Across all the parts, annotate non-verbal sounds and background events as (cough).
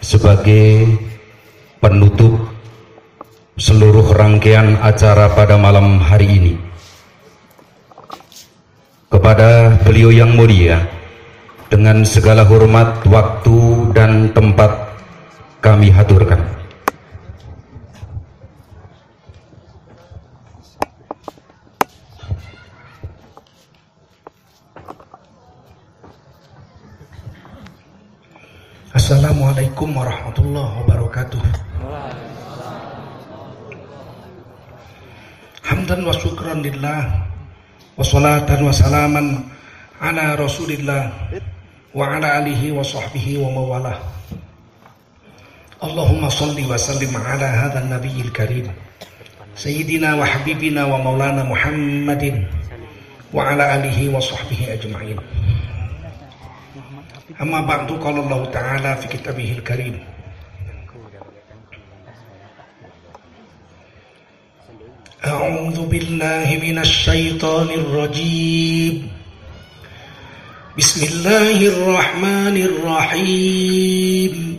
sebagai penutup seluruh rangkaian acara pada malam hari ini. Kepada beliau yang mulia, dengan segala hormat, waktu, dan tempat kami haturkan. Assalamualaikum warahmatullahi wabarakatuh. Hamdan wa syukran lillah wa salatan wa salaman ala rasulillah wa ala alihi wa sahbihi wa mawalah. Allahumma salli wa sallim ala hadha nabiyil karim Sayyidina wa habibina wa maulana Muhammadin wa ala alihi wa sahbihi ajma'in. أما بعد قال الله تعالى في كتابه الكريم. أعوذ بالله من الشيطان الرجيم. بسم الله الرحمن الرحيم.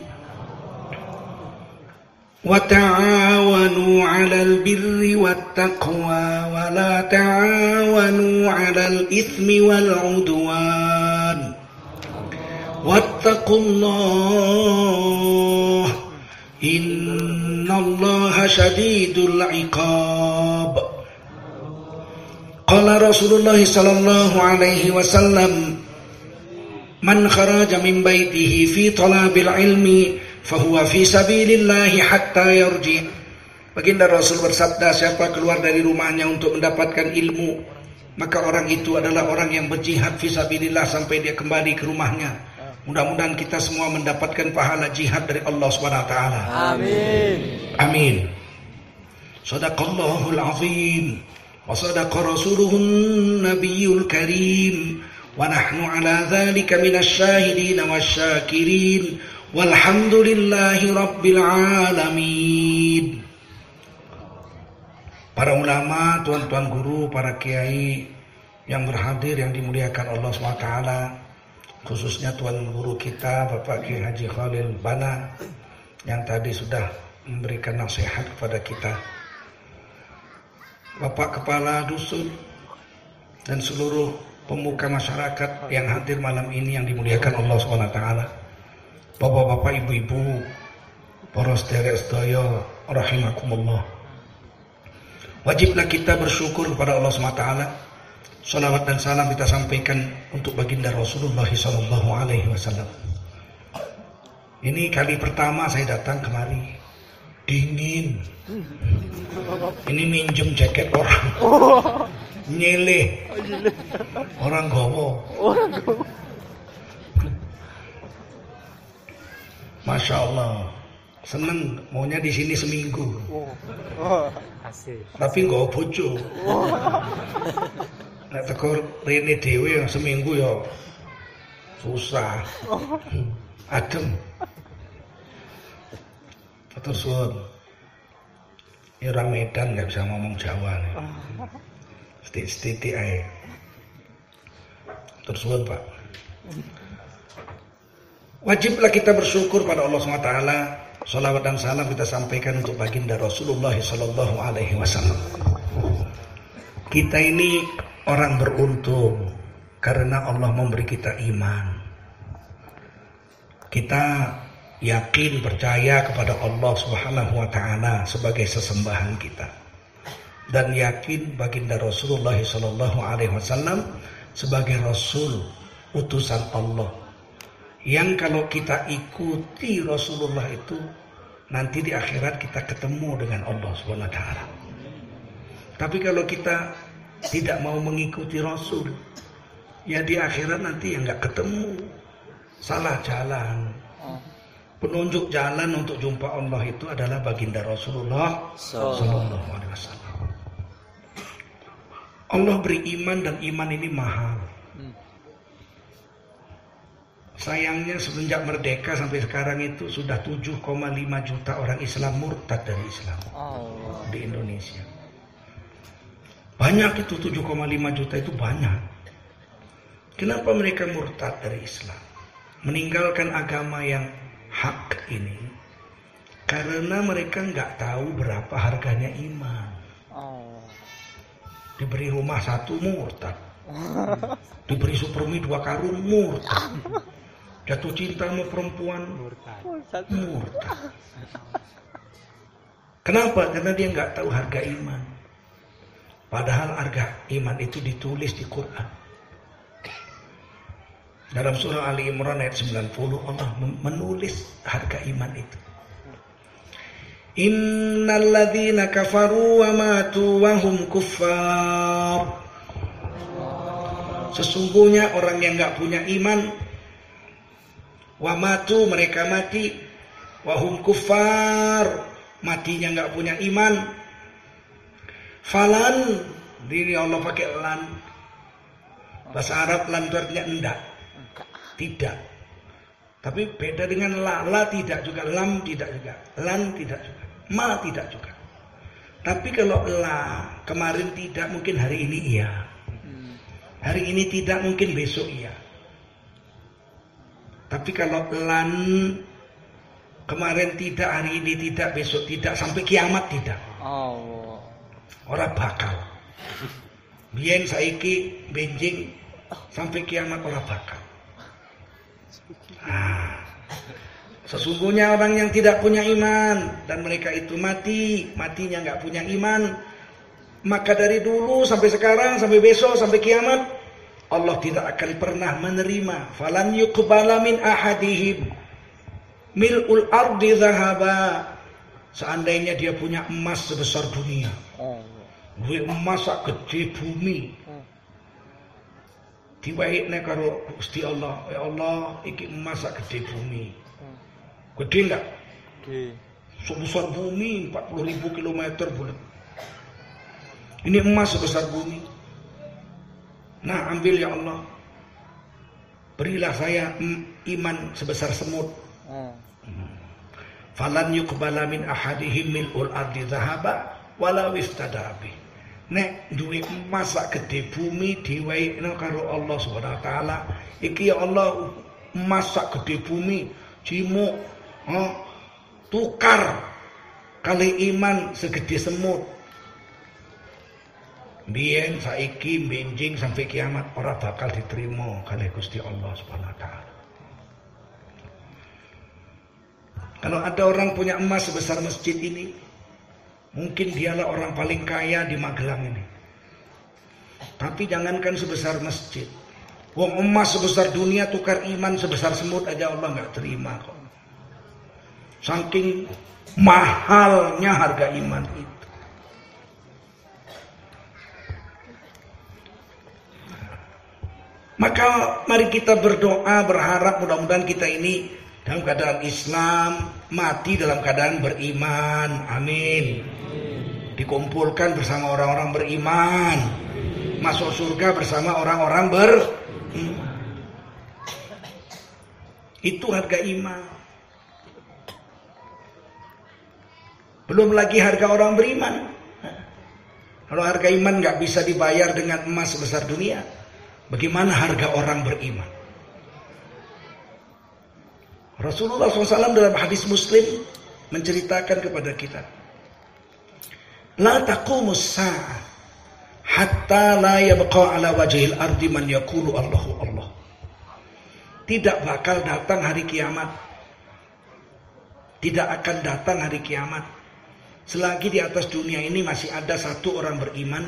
وتعاونوا على البر والتقوى ولا تعاونوا على الإثم والعدوان. واتقوا الله إن الله شديد العقاب قال رسول الله صلى الله عليه وسلم من خرج من بيته في طلب العلم فهو في سبيل الله حتى يرجع Baginda Rasul bersabda siapa keluar dari rumahnya untuk mendapatkan ilmu maka orang itu adalah orang yang berjihad fisabilillah sampai dia kembali ke rumahnya Mudah-mudahan kita semua mendapatkan pahala jihad dari Allah SWT. Amin. Amin. Sadaqallahul azim. Wa sadaqa rasuluhun nabiyul karim. Wa nahnu ala dhalika minasy syahidin wasyakirin. Walhamdulillahi rabbil alamin. Para ulama, tuan-tuan guru, para kiai yang berhadir yang dimuliakan Allah SWT khususnya Tuan Guru kita Bapak Kiai Haji Khalil Bana yang tadi sudah memberikan nasihat kepada kita. Bapak Kepala Dusun dan seluruh pemuka masyarakat yang hadir malam ini yang dimuliakan Allah SWT. Bapak-bapak, ibu-ibu, para sederek sedaya rahimakumullah. Wajiblah kita bersyukur kepada Allah SWT Salawat dan salam kita sampaikan untuk baginda Rasulullah Sallallahu Alaihi Wasallam. Ini kali pertama saya datang kemari. Dingin. Ini minjem jaket orang. Nyele. Orang gowo. Masya Allah. Seneng maunya di sini seminggu. Tapi nggak bojo. Nek teko rene dhewe seminggu ya susah. Adem. Terus suwun. Ya orang Medan nggak bisa ngomong Jawa nih. Setitik ae. Terus suwun, Pak. Wajiblah kita bersyukur pada Allah SWT Salawat dan salam kita sampaikan untuk baginda Rasulullah Wasallam. Kita ini orang beruntung karena Allah memberi kita iman. Kita yakin percaya kepada Allah Subhanahu wa taala sebagai sesembahan kita. Dan yakin baginda Rasulullah sallallahu alaihi wasallam sebagai rasul utusan Allah. Yang kalau kita ikuti Rasulullah itu nanti di akhirat kita ketemu dengan Allah Subhanahu wa taala. Tapi kalau kita tidak mau mengikuti Rasul, ya di akhirat nanti yang nggak ketemu, salah jalan. Penunjuk jalan untuk jumpa Allah itu adalah baginda Rasulullah Sallallahu Alaihi Wasallam. Allah beri iman dan iman ini mahal. Sayangnya semenjak merdeka sampai sekarang itu sudah 7,5 juta orang Islam murtad dari Islam di Indonesia. Banyak itu 7,5 juta itu banyak. Kenapa mereka murtad dari Islam? Meninggalkan agama yang hak ini karena mereka nggak tahu berapa harganya iman. Oh. Diberi rumah satu murtad. (laughs) Diberi supermi dua karung murtad. Jatuh cinta sama perempuan murtad. Murtad. Kenapa? Karena dia nggak tahu harga iman. Padahal harga iman itu ditulis di Quran. Dalam surah Ali Imran ayat 90 Allah menulis harga iman itu. Innalladzina kafaru wa matu wa hum kuffar. Sesungguhnya orang yang nggak punya iman wa matu mereka mati wa hum kuffar matinya nggak punya iman falan diri Allah pakai lan. Bahasa Arab lan itu artinya enggak. Tidak. Tapi beda dengan la la tidak juga lam tidak juga lan tidak juga ma tidak juga. Tapi kalau la kemarin tidak mungkin hari ini iya. Hari ini tidak mungkin besok iya. Tapi kalau lan kemarin tidak hari ini tidak besok tidak sampai kiamat tidak. Oh. Orang bakal. Biyen saiki benjing sampai kiamat orang bakal. Nah, sesungguhnya orang yang tidak punya iman dan mereka itu mati matinya nggak punya iman maka dari dulu sampai sekarang sampai besok sampai kiamat Allah tidak akan pernah menerima. Falan yuqbala min ahadihim. Mil'ul ardi zahaba seandainya dia punya emas sebesar dunia. Oh. emas gede bumi. Diwaikne karo Gusti Allah. Ya Allah iki emas gede bumi. Gede enggak? Gede sebesar bumi 40 ribu kilometer bulan ini emas sebesar bumi. Nah ambil ya Allah. Berilah saya iman sebesar semut. Hmm. Falan yuqbala min ahadihim ul ardi zahaba walau istadabi. Nek duwe emas sak gede bumi diweikno karo Allah Subhanahu wa taala. Iki ya Allah emas sak gede bumi cimuk oh, tukar kali iman segede semut Biyen saiki benjing sampai kiamat ora bakal diterima kali Gusti Allah Subhanahu wa taala. Kalau ada orang punya emas sebesar masjid ini, mungkin dialah orang paling kaya di Magelang ini. Tapi jangankan sebesar masjid. Wong emas sebesar dunia tukar iman sebesar semut aja Allah nggak terima kok. Saking mahalnya harga iman itu. Maka mari kita berdoa berharap mudah-mudahan kita ini dalam keadaan Islam, mati dalam keadaan beriman. Amin. Dikumpulkan bersama orang-orang beriman. Masuk surga bersama orang-orang beriman. Itu harga iman. Belum lagi harga orang beriman. Kalau harga iman nggak bisa dibayar dengan emas sebesar dunia. Bagaimana harga orang beriman? Rasulullah SAW dalam hadis Muslim menceritakan kepada kita, La sa'ah hatta la yabqa ala wajhil ardi man yaqulu Allahu Allah. Tidak bakal datang hari kiamat. Tidak akan datang hari kiamat. Selagi di atas dunia ini masih ada satu orang beriman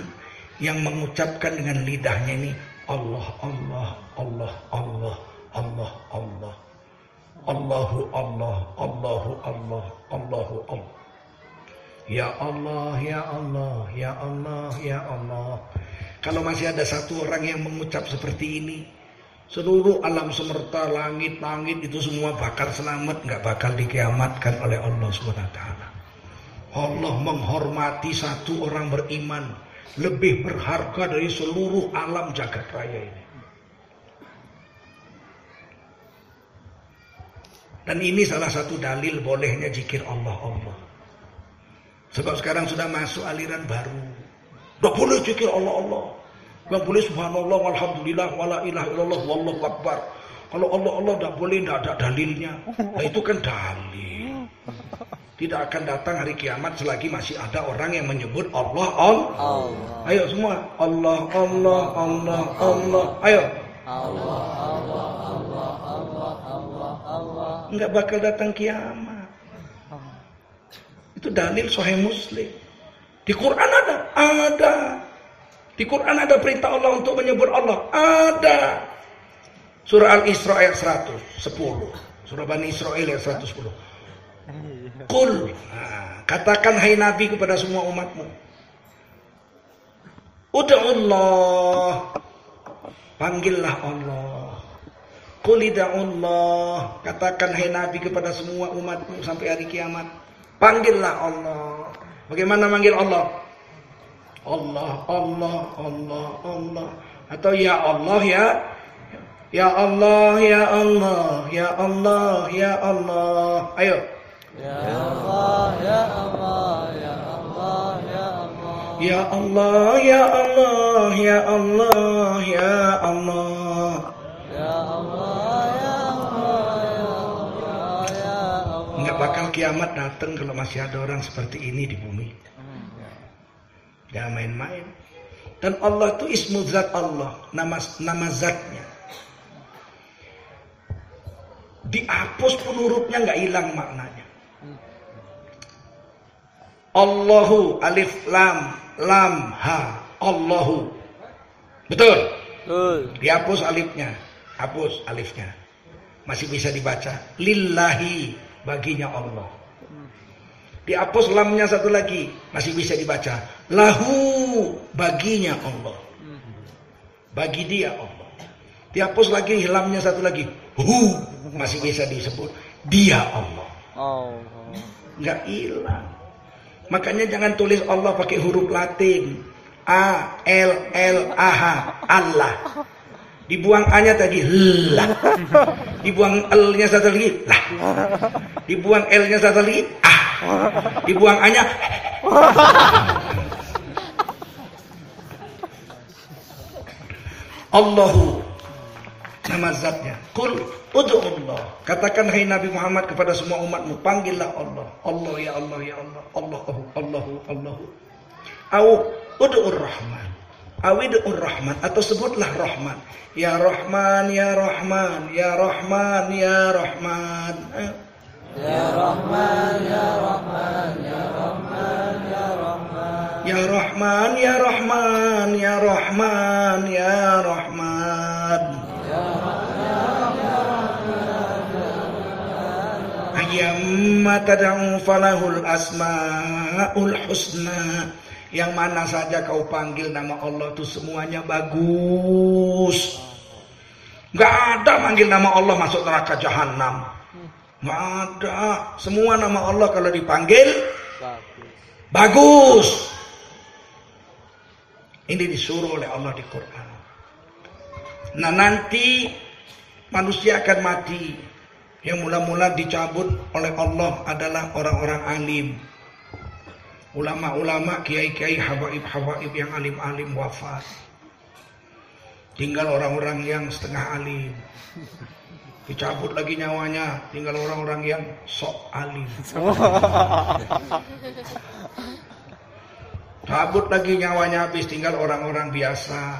yang mengucapkan dengan lidahnya ini Allah Allah Allah Allah Allah Allah Allahu Allah Allahu Allah Allahu Allah. Ya Allah ya Allah ya Allah ya Allah. Kalau masih ada satu orang yang mengucap seperti ini Seluruh alam semerta langit-langit itu semua bakal selamat nggak bakal dikiamatkan oleh Allah SWT Allah menghormati satu orang beriman lebih berharga dari seluruh alam jagat raya ini. Dan ini salah satu dalil bolehnya jikir Allah Allah. Sebab sekarang sudah masuk aliran baru. Tidak boleh jikir Allah Allah. Tidak boleh subhanallah walhamdulillah wala ilaha illallah wallahu akbar. Kalau Allah Allah tidak boleh, tidak ada dalilnya. Nah itu kan dalil. Tidak akan datang hari kiamat selagi masih ada orang yang menyebut Allah Allah. Ayo semua Allah Allah Allah Allah. Ayo. Allah Allah Allah Allah Allah Allah. Enggak bakal datang kiamat. Itu dalil Sahih Muslim. Di Quran ada, ada. Di Quran ada perintah Allah untuk menyebut Allah, ada. Surah Al-Isra ayat 110. Surah Bani Israel ayat 110. Kul. Nah, katakan hai Nabi kepada semua umatmu. Allah. Panggillah Allah. Allah. Katakan hai Nabi kepada semua umatmu sampai hari kiamat. Panggillah Allah. Bagaimana manggil Allah? Allah, Allah, Allah, Allah. Atau ya Allah ya Ya Allah, Ya Allah, Ya Allah, Ya Allah. Ayo. Ya Allah, Ya Allah, Ya Allah, Ya Allah. Ya Allah, Ya Allah, Ya Allah, Ya Allah. Bakal kiamat datang kalau masih ada orang seperti ini di bumi. Jangan main-main. Dan Allah itu ismu zat Allah, nama nama zatnya dihapus pun hurufnya nggak hilang maknanya. Allahu alif lam lam ha Allahu. Betul? Betul. Dihapus alifnya, hapus alifnya. Masih bisa dibaca. Lillahi baginya Allah. Dihapus lamnya satu lagi, masih bisa dibaca. Lahu baginya Allah. Bagi dia Allah. Dihapus lagi lamnya satu lagi. Hu masih bisa disebut dia Allah. Oh. Nggak hilang. Makanya jangan tulis Allah pakai huruf Latin. A L L A H Allah. Dibuang A-nya tadi lah. Dibuang L-nya satu lagi lah. Dibuang L-nya satu lagi ah. Dibuang A-nya (laughs) Allahu nama zatnya. Kul Allah. Katakan hai Nabi Muhammad kepada semua umatmu, panggillah Allah. Allah ya Allah ya Allah. Allahu Allahu Allahu. Au ud'ur Rahman. Awidur Rahman atau sebutlah Rahman. Ya Rahman, ya Rahman, ya Rahman, ya Rahman. Ya Rahman, ya Rahman, ya Rahman, ya Rahman. Ya Rahman, ya Rahman, ya Rahman, ya Rahman. Ya ayyamma tad'u falahul asmaul husna yang mana saja kau panggil nama Allah itu semuanya bagus. Gak ada manggil nama Allah masuk neraka jahanam. Gak ada. Semua nama Allah kalau dipanggil bagus. Ini disuruh oleh Allah di Quran. Nah nanti manusia akan mati. Yang mula-mula dicabut oleh Allah adalah orang-orang alim. Ulama-ulama, kiai-kiai, habaib-habaib yang alim-alim wafat. Tinggal orang-orang yang setengah alim. Dicabut lagi nyawanya, tinggal orang-orang yang sok alim. (laughs) Cabut lagi nyawanya habis, tinggal orang-orang biasa.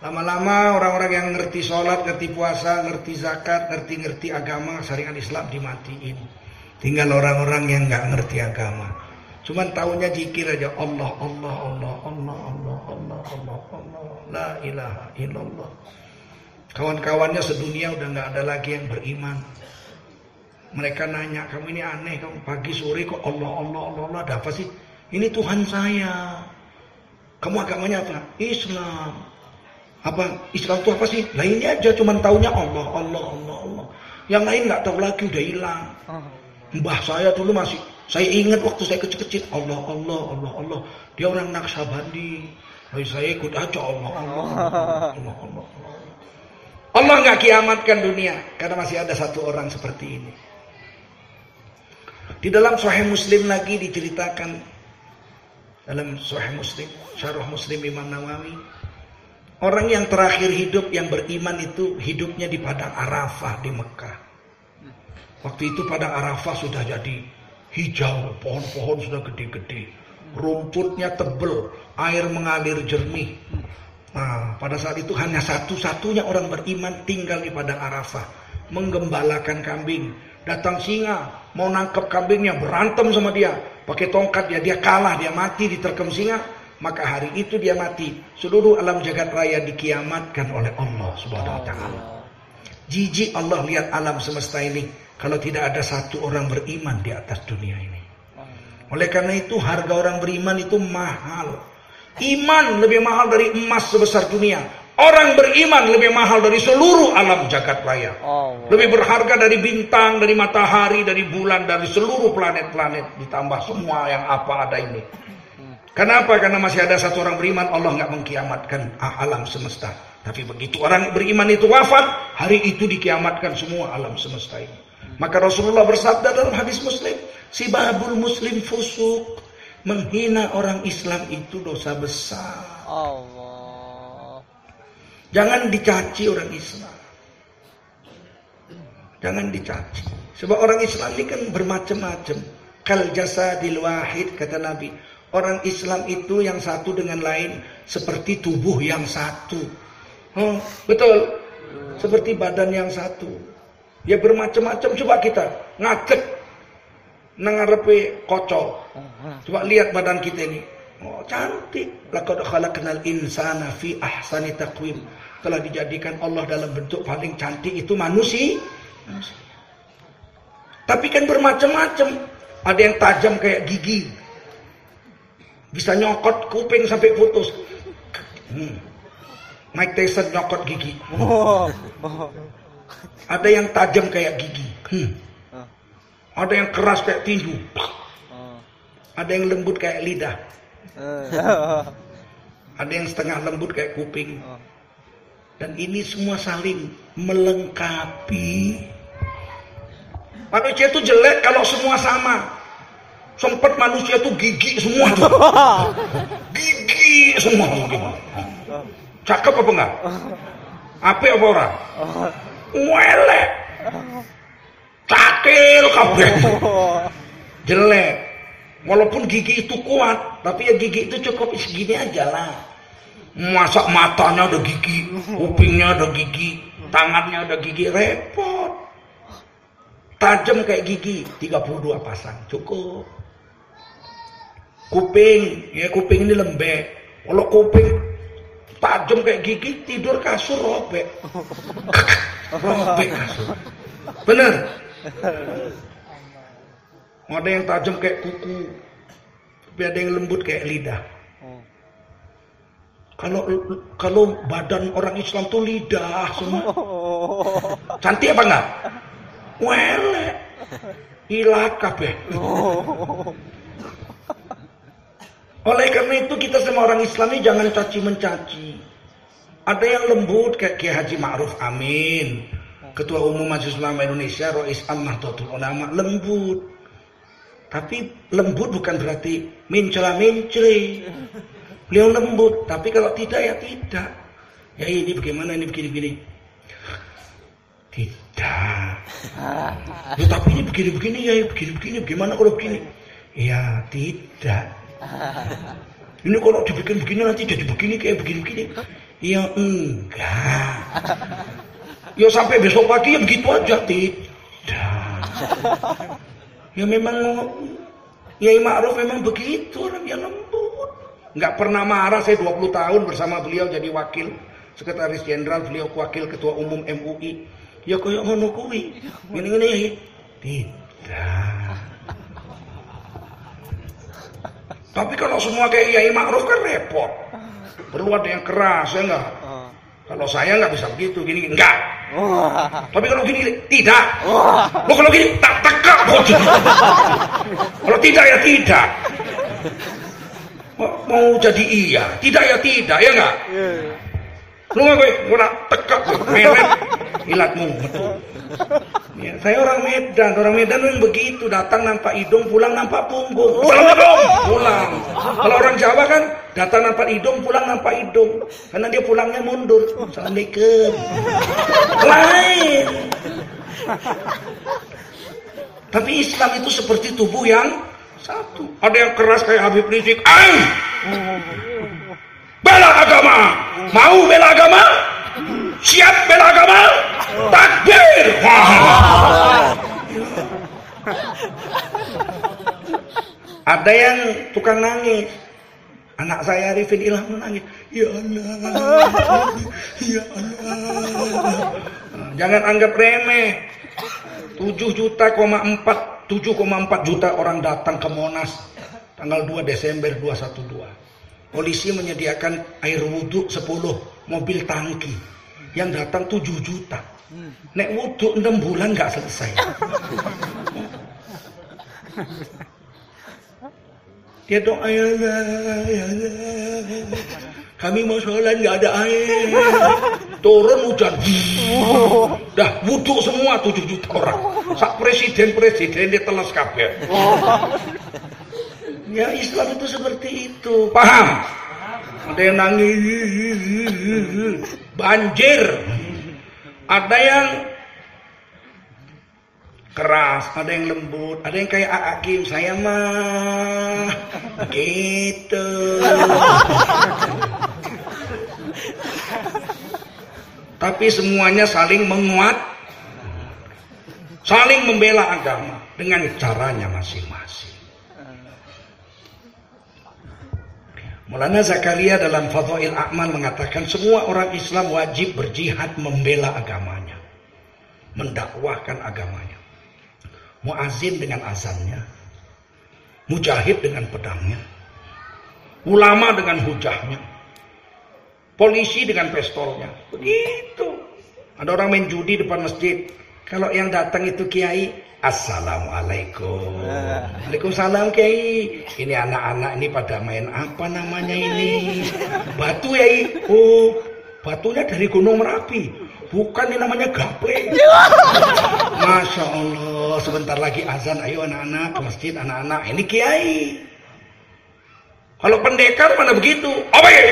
Lama-lama orang-orang yang ngerti sholat, ngerti puasa, ngerti zakat, ngerti-ngerti agama, syariat Islam dimatiin. Tinggal orang-orang yang nggak ngerti agama. Cuman tahunya jikir aja Allah, Allah, Allah, Allah, Allah, Allah, Allah, Allah, la ilaha illallah. Kawan-kawannya sedunia udah nggak ada lagi yang beriman. Mereka nanya, kamu ini aneh, kamu pagi sore kok Allah, Allah, Allah, Allah, ada apa sih? Ini Tuhan saya. Kamu agamanya apa? Islam. Apa Islam itu apa sih? Lah ini aja cuman taunya Allah, Allah, Allah, Allah. Yang lain nggak tahu lagi udah hilang. Mbah saya dulu masih saya ingat waktu saya kecil-kecil Allah, Allah, Allah, Allah. Dia orang Naksabandi. Lalu saya ikut aja Allah, Allah, Allah, Allah, Allah. Nggak kiamatkan dunia karena masih ada satu orang seperti ini. Di dalam Sahih Muslim lagi diceritakan dalam Sahih Muslim, Syarah Muslim Imam Nawawi Orang yang terakhir hidup yang beriman itu hidupnya di padang Arafah di Mekah. Waktu itu padang Arafah sudah jadi hijau, pohon-pohon sudah gede-gede, rumputnya tebel, air mengalir jernih. Nah, pada saat itu hanya satu-satunya orang beriman tinggal di padang Arafah, menggembalakan kambing. Datang singa, mau nangkep kambingnya, berantem sama dia, pakai tongkat ya, dia kalah, dia mati diterkem singa, maka hari itu dia mati. Seluruh alam jagat raya dikiamatkan oleh Allah Subhanahu wa taala. Jijik Allah lihat alam semesta ini kalau tidak ada satu orang beriman di atas dunia ini. Oleh karena itu harga orang beriman itu mahal. Iman lebih mahal dari emas sebesar dunia. Orang beriman lebih mahal dari seluruh alam jagat raya. Lebih berharga dari bintang, dari matahari, dari bulan, dari seluruh planet-planet. Ditambah semua yang apa ada ini. Kenapa? Karena masih ada satu orang beriman, Allah nggak mengkiamatkan alam semesta. Tapi begitu orang beriman itu wafat, hari itu dikiamatkan semua alam semesta ini. Maka Rasulullah bersabda dalam hadis Muslim, si babul Muslim fusuk, menghina orang Islam itu dosa besar. Allah. Jangan dicaci orang Islam. Jangan dicaci. Sebab orang Islam ini kan bermacam-macam. Kal jasa wahid kata Nabi. Orang Islam itu yang satu dengan lain seperti tubuh yang satu. Oh, betul. Seperti badan yang satu. Ya bermacam-macam. Coba kita ngacek nengarepe kocok. Coba lihat badan kita ini. Oh, cantik. Laqad khalaqnal insana fi ahsani taqwim. Telah dijadikan Allah dalam bentuk paling cantik itu manusia. Tapi kan bermacam-macam. Ada yang tajam kayak gigi. Bisa nyokot kuping sampai putus. Hmm. Mike Tyson nyokot gigi. Oh. Ada yang tajam kayak gigi. Hmm. Ada yang keras kayak tinju. Ada yang lembut kayak lidah. Ada yang setengah lembut kayak kuping. Dan ini semua saling melengkapi. Manusia itu jelek kalau semua sama. Sempat manusia tuh gigi semua tuh. (laughs) Gigi semua. Cakep apa enggak? Apa apa orang? Welek. Cakil kabeh. Jelek. Walaupun gigi itu kuat, tapi ya gigi itu cukup segini aja lah. Masa matanya ada gigi, kupingnya ada gigi, tangannya ada gigi, repot. Tajam kayak gigi, 32 pasang, cukup kuping ya kuping ini lembek kalau kuping tajam kayak gigi tidur kasur robek. Robek kasur. Bener? Ada yang tajam kayak kuku. Tapi ada yang lembut kayak lidah. Kalau kalau badan orang Islam tuh lidah semua. Cantik apa enggak? Wele. Ilat kabeh oleh karena itu kita semua orang Islam ini jangan caci mencaci. Ada yang lembut kayak Kiai Haji Ma'ruf Amin. Ketua Umum Majelis Ulama Indonesia, Rois Ammah Totul Ulama, lembut. Tapi lembut bukan berarti mencela mencela. Beliau lembut, tapi kalau tidak ya tidak. Ya ini bagaimana ini begini-begini. Tidak. Ya, tapi ini begini-begini ya begini-begini. Bagaimana kalau begini? Ya tidak. (laughs) Ini kalau dibikin begini nanti jadi begini kayak begini-begini. Ya enggak. Ya sampai besok pagi ya begitu aja tidak. Ya memang ya Ma'ruf memang begitu orang yang lembut. Enggak pernah marah saya 20 tahun bersama beliau jadi wakil sekretaris jenderal beliau wakil ketua umum MUI. Ya kayak ngono kuwi. Ngene-ngene tidak. Tapi kalau semua kayak Yai Ma'ruf kan repot. Perlu ada yang keras, ya enggak? Kalau saya nggak bisa begitu, gini, gini. enggak. Tapi kalau gini, tidak. Lo kalau gini, tak tegak. (laughs) kalau tidak ya tidak. Mau jadi iya, tidak ya tidak, ya enggak? Lu nggak gue, gue nak tegak, melet. Ilatmu betul. Ya, saya orang Medan, orang Medan yang begitu datang nampak hidung, pulang nampak punggung. Assalamualaikum, pulang. Kalau orang Jawa kan datang nampak hidung, pulang nampak hidung, karena dia pulangnya mundur. Assalamualaikum. Lain. Tapi Islam itu seperti tubuh yang satu. Ada yang keras kayak Habib Rizik. Ay! Bela agama. Mau bela agama? Siap bela agama? Takbir. Ada yang tukang nangis. Anak saya Arifin Ilham nangis. Ya Allah. Ya Allah. Jangan anggap remeh. 7 juta, 4 7,4 juta orang datang ke Monas tanggal 2 Desember 212. Polisi menyediakan air wudhu 10 mobil tangki. Yang datang 7 juta. Nek wudhu 6 bulan nggak selesai. Dia doa ya ya Allah. Kami mau sholat nggak ada air. Turun hujan. Dah wudhu semua 7 juta orang. Sak presiden-presiden dia telas kabeh. Ya Islam itu seperti itu. Paham? Ada yang nangis. Banjir. Ada yang keras, ada yang lembut, ada yang kayak Akim, saya mah gitu. Tapi semuanya saling menguat, saling membela agama dengan caranya masing-masing. Maulana Zakaria dalam Fadhail A'mal mengatakan semua orang Islam wajib berjihad membela agamanya. Mendakwahkan agamanya. Muazin dengan azannya. Mujahid dengan pedangnya. Ulama dengan hujahnya. Polisi dengan pistolnya. Begitu. Ada orang main judi depan masjid. Kalau yang datang itu kiai, Assalamualaikum. Waalaikumsalam Kiai. Ini anak-anak ini pada main apa namanya ini? Batu ya, Oh, batunya dari Gunung Merapi. Bukan ini namanya gaple. (laughs) Masya Allah, sebentar lagi azan. Ayo anak-anak ke masjid, anak-anak. Ini Kiai. Kalau pendekar mana begitu? Apa ya?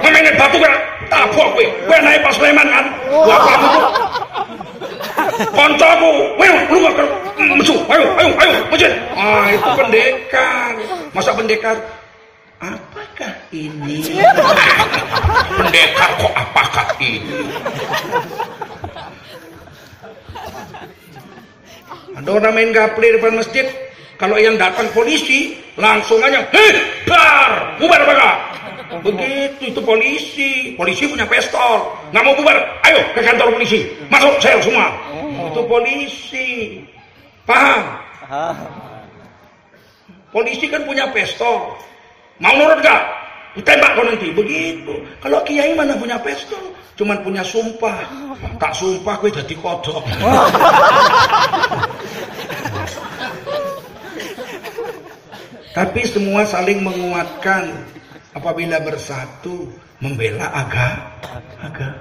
Memainkan batu kan? Tabok gue. Gue naik pas Sleman kan? Gua kamu (laughs) koncoku, ayo lu gak musuh, ayo, ayo, ayo, masjid. Ah itu pendekar. Masa pendekar? Apakah ini? pendekar kok apakah ini? Ada orang main gaple depan masjid, kalau yang datang polisi, langsung aja, hei, bar, bubar apa Begitu itu polisi, polisi punya pistol, nggak mau bubar, ayo ke kantor polisi, masuk sel semua. Oh. Itu polisi, paham? Polisi kan punya pistol, mau nurut gak? Tembak kau nanti, begitu. Kalau kiai mana punya pistol, cuman punya sumpah, tak sumpah gue jadi kodok. (laughs) Tapi semua saling menguatkan apabila bersatu membela agama.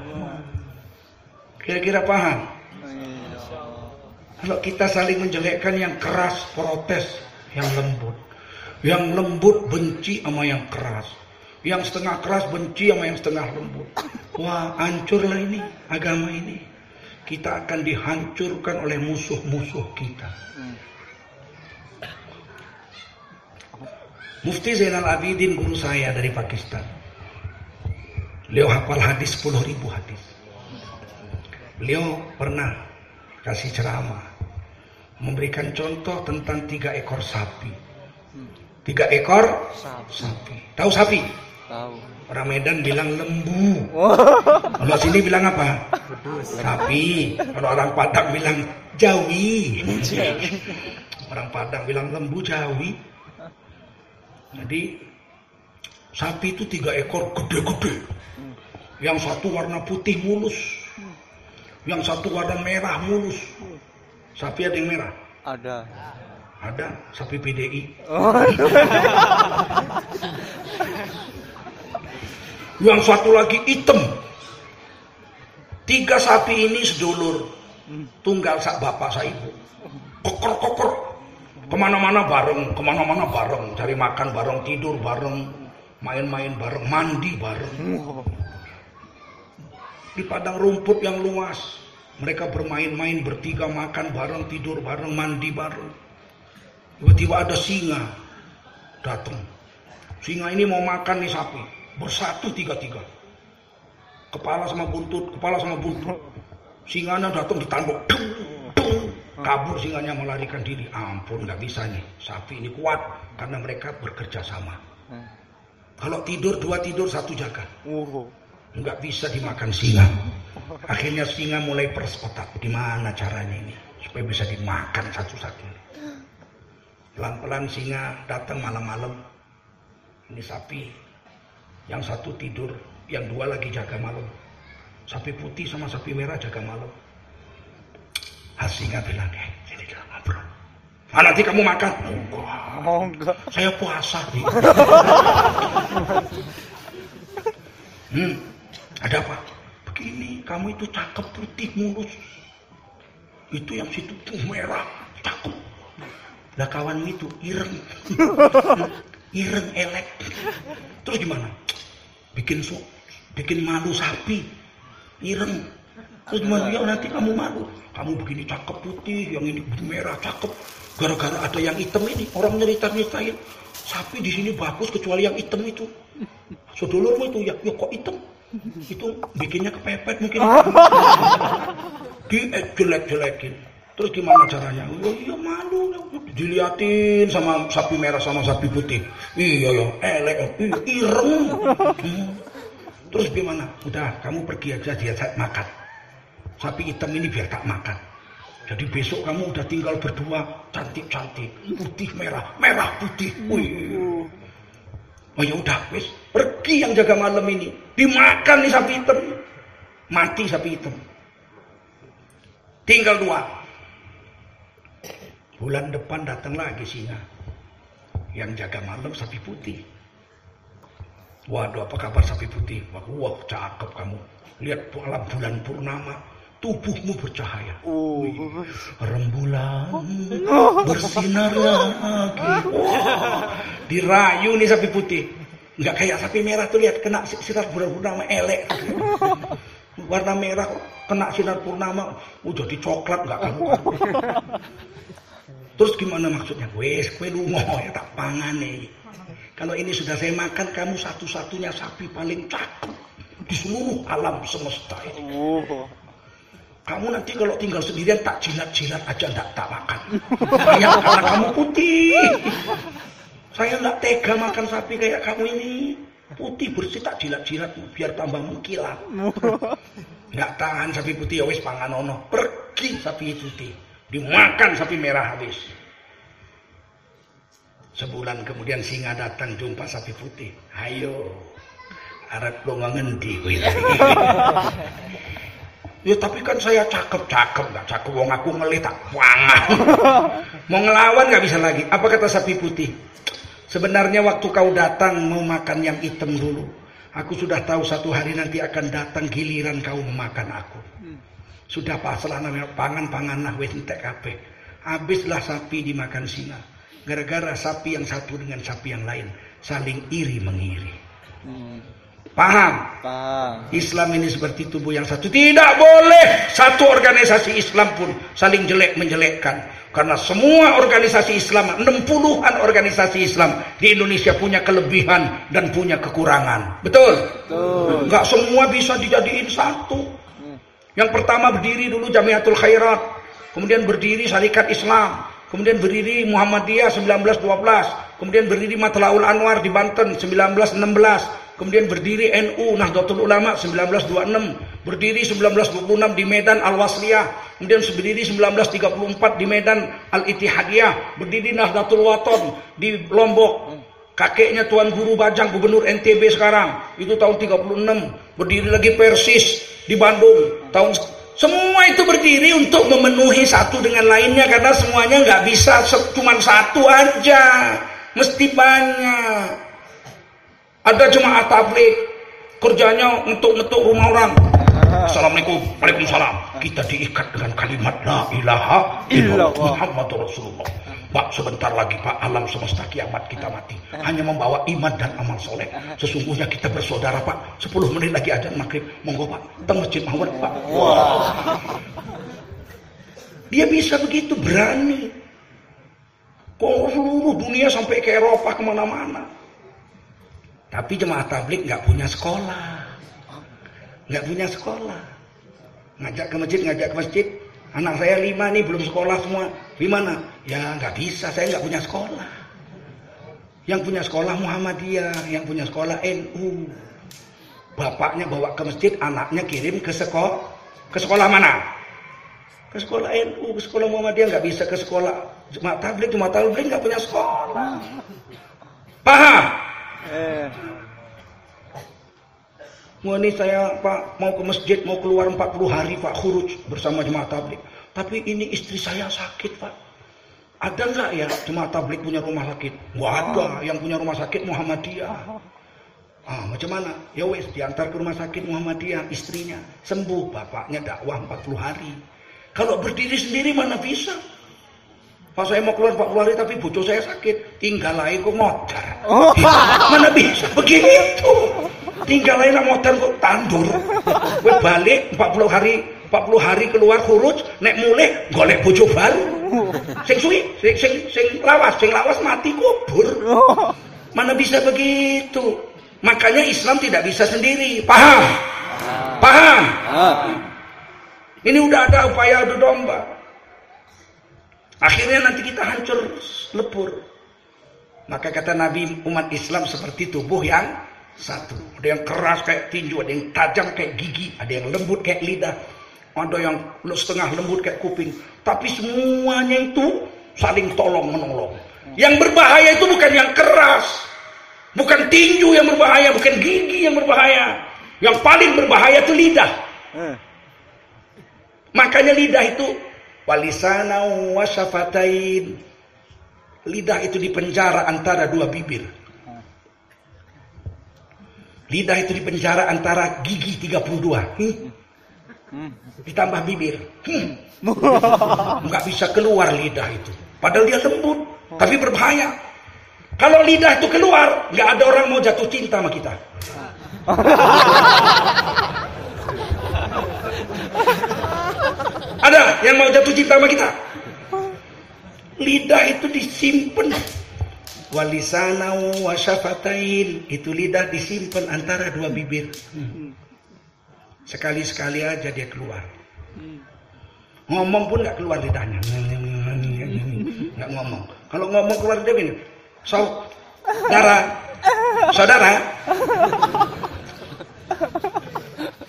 Kira-kira paham? Kalau kita saling menjelekkan yang keras protes, yang lembut. Yang lembut benci sama yang keras. Yang setengah keras benci sama yang setengah lembut. Wah, hancurlah ini agama ini. Kita akan dihancurkan oleh musuh-musuh kita. Mufti Zainal Abidin guru saya dari Pakistan. Beliau hafal hadis 10 ribu hadis. Beliau pernah kasih ceramah. Memberikan contoh tentang tiga ekor sapi. Tiga ekor sapi. Tahu sapi? Tahu. Orang Medan bilang lembu. Kalau sini bilang apa? Sapi. Kalau orang Padang bilang jawi. Orang Padang bilang lembu jawi. Jadi sapi itu tiga ekor gede-gede. Yang satu warna putih mulus. Yang satu warna merah mulus. Sapi ada yang merah? Ada. Ada, sapi PDI. (laughs) yang satu lagi hitam. Tiga sapi ini sedulur, tunggal sak bapak sak ibu. Kokor kokor, ke mana-mana bareng, ke mana-mana bareng, cari makan bareng, tidur bareng, main-main bareng, mandi bareng. Di padang rumput yang luas, mereka bermain-main bertiga, makan bareng, tidur bareng, mandi bareng. Tiba-tiba ada singa datang. Singa ini mau makan nih sapi, bersatu tiga-tiga. Kepala sama buntut, kepala sama buntut. Singanya datang ditanduk, kabur singanya melarikan diri. Ampun, nggak bisa nih. Sapi ini kuat karena mereka bekerja sama. Kalau tidur dua tidur satu jaga. Nggak bisa dimakan singa. Akhirnya singa mulai peres otak. Gimana caranya ini supaya bisa dimakan satu-satu. Pelan-pelan singa datang malam-malam. Ini sapi. Yang satu tidur, yang dua lagi jaga malam. Sapi putih sama sapi merah jaga malam. Singa bilang, eh, sini kita ngobrol. Ah, nanti kamu makan? Enggak. Oh, enggak. Saya puasa. Nih. hmm, ada apa? Begini, kamu itu cakep putih mulus. Itu yang situ tuh merah, cakep. Lah kawan itu ireng. (laughs) ireng elek. Terus gimana? Bikin su, bikin malu sapi. Ireng. Terus gimana? Ya nanti kamu malu. Kamu begini cakep putih, yang ini merah cakep. Gara-gara ada yang hitam ini, orang nyerita-nyeritain. Sapi di sini bagus kecuali yang hitam itu. Sedulurmu itu ya, ya kok hitam? Itu bikinnya kepepet mungkin. (laughs) Di eh, jelek-jelekin. Terus gimana caranya? Oh, iya malu. Diliatin sama sapi merah sama sapi putih. Iya ya, elek, iya, ireng. (laughs) Terus gimana? Udah, kamu pergi aja dia makan. Sapi hitam ini biar tak makan. Jadi besok kamu udah tinggal berdua cantik-cantik, putih merah, merah putih. Wih. Oh ya udah, wes pergi yang jaga malam ini, dimakan nih sapi hitam, mati sapi hitam. Tinggal dua. Bulan depan datang lagi singa. Yang jaga malam sapi putih. Waduh apa kabar sapi putih? Wah, wah cakep kamu. Lihat malam bulan purnama tubuhmu bercahaya. Oh. Rembulan bersinar lagi. Oh. Dirayu nih sapi putih. Enggak kayak sapi merah tuh lihat kena sinar purnama elek. Warna merah kena sinar purnama udah di coklat enggak kamu. Terus gimana maksudnya? Wes, kue lungo ya tak pangan nih. Kalau ini sudah saya makan, kamu satu-satunya sapi paling cakep di seluruh alam semesta ini. Oh. Kamu nanti kalau tinggal sendirian tak jilat-jilat aja enggak tak makan. Hanya karena kamu putih. Saya enggak tega makan sapi kayak kamu ini. Putih bersih tak jilat-jilat biar tambah mengkilat. Enggak tahan sapi putih ya wis panganono. Pergi sapi putih. Dimakan sapi merah habis. Sebulan kemudian singa datang jumpa sapi putih. Ayo. Arab lo ngendi (laughs) Ya tapi kan saya cakep-cakep, nggak cakep wong aku ngelih tak wangan. (laughs) mau ngelawan nggak bisa lagi. Apa kata sapi putih? Sebenarnya waktu kau datang mau makan yang hitam dulu. Aku sudah tahu satu hari nanti akan datang giliran kau memakan aku. Sudah pasrah namanya pangan-pangan nah wes entek kabeh. Habislah sapi dimakan singa. Gara-gara sapi yang satu dengan sapi yang lain saling iri mengiri. Hmm. Paham? Paham. Islam ini seperti tubuh yang satu. Tidak boleh satu organisasi Islam pun saling jelek menjelekkan. Karena semua organisasi Islam, 60-an organisasi Islam di Indonesia punya kelebihan dan punya kekurangan. Betul? Betul. Enggak semua bisa dijadiin satu. Yang pertama berdiri dulu Jamiatul Khairat. Kemudian berdiri Syarikat Islam. Kemudian berdiri Muhammadiyah 1912. Kemudian berdiri Matlaul Anwar di Banten 1916 kemudian berdiri NU Nahdlatul Ulama 1926, berdiri 1926 di Medan Al-Wasliyah, kemudian berdiri 1934 di Medan Al-Ittihadiyah, berdiri Nahdlatul Waton di Lombok. Kakeknya Tuan Guru Bajang Gubernur NTB sekarang, itu tahun 36, berdiri lagi Persis di Bandung. Tahun semua itu berdiri untuk memenuhi satu dengan lainnya. Karena semuanya nggak bisa cuma satu aja, mesti banyak. Ada jemaah tablik kerjanya untuk ngetuk rumah orang. Assalamualaikum, Waalaikumsalam. Kita diikat dengan kalimat la ilaha illallah Muhammadur Rasulullah. Pak, sebentar lagi Pak, alam semesta kiamat kita mati. Hanya membawa iman dan amal soleh. Sesungguhnya kita bersaudara Pak. 10 menit lagi aja maghrib. Monggo Pak, teng masjid mawar Pak. Wah. Dia bisa begitu, berani. Kok seluruh dunia sampai ke Eropa ke mana-mana. Tapi jemaah tablik nggak punya sekolah. Nggak punya sekolah. Ngajak ke masjid, ngajak ke masjid. Anak saya lima nih belum sekolah semua. Gimana? Ya nggak bisa, saya nggak punya sekolah. Yang punya sekolah Muhammadiyah, yang punya sekolah NU. Bapaknya bawa ke masjid, anaknya kirim ke sekolah. Ke sekolah mana? Ke sekolah NU, ke sekolah Muhammadiyah nggak bisa ke sekolah cuma tablik, cuma tablik nggak punya sekolah. Paham? Eh. Wah ini saya Pak mau ke masjid mau keluar 40 hari Pak khuruj bersama jemaah tablik. Tapi ini istri saya sakit Pak. Ada nggak ya jemaah tablik punya rumah sakit? Nggak ada. Yang punya rumah sakit Muhammadiyah. Ah, macam mana? Ya wes diantar ke rumah sakit Muhammadiyah istrinya sembuh bapaknya dakwah 40 hari. Kalau berdiri sendiri mana bisa? Pas saya mau keluar 40 hari tapi bocor saya sakit, tinggal lagi kok motor. Oh. mana bisa begitu? tinggal lain motor kok tandur. Gue balik 40 hari 40 hari keluar kurus nek mulai golek bojo baru. Sing suwi sing, sing, sing lawas sing lawas mati kubur. Mana bisa begitu? Makanya Islam tidak bisa sendiri. Paham? Paham? Ini udah ada upaya adu domba akhirnya nanti kita hancur lebur maka kata Nabi umat Islam seperti tubuh yang satu. Ada yang keras kayak tinju, ada yang tajam kayak gigi, ada yang lembut kayak lidah, ada yang setengah lembut kayak kuping. Tapi semuanya itu saling tolong menolong. Yang berbahaya itu bukan yang keras, bukan tinju yang berbahaya, bukan gigi yang berbahaya. Yang paling berbahaya itu lidah. Hmm. Makanya lidah itu walisana wasafatain. Lidah itu dipenjara antara dua bibir. Lidah itu di penjara antara gigi 32. Hmm. Ditambah bibir. Hmm. (laughs) Nggak bisa keluar lidah itu. Padahal dia lembut. Tapi berbahaya. Kalau lidah itu keluar, nggak ada orang mau jatuh cinta sama kita. (laughs) ada yang mau jatuh cinta sama kita? Lidah itu disimpan. Walisana wa syafatain. Itu lidah disimpan antara dua bibir. Sekali-sekali aja dia keluar. Ngomong pun nggak keluar lidahnya. Nggak ngomong. Kalau ngomong keluar dia gini saudara saudara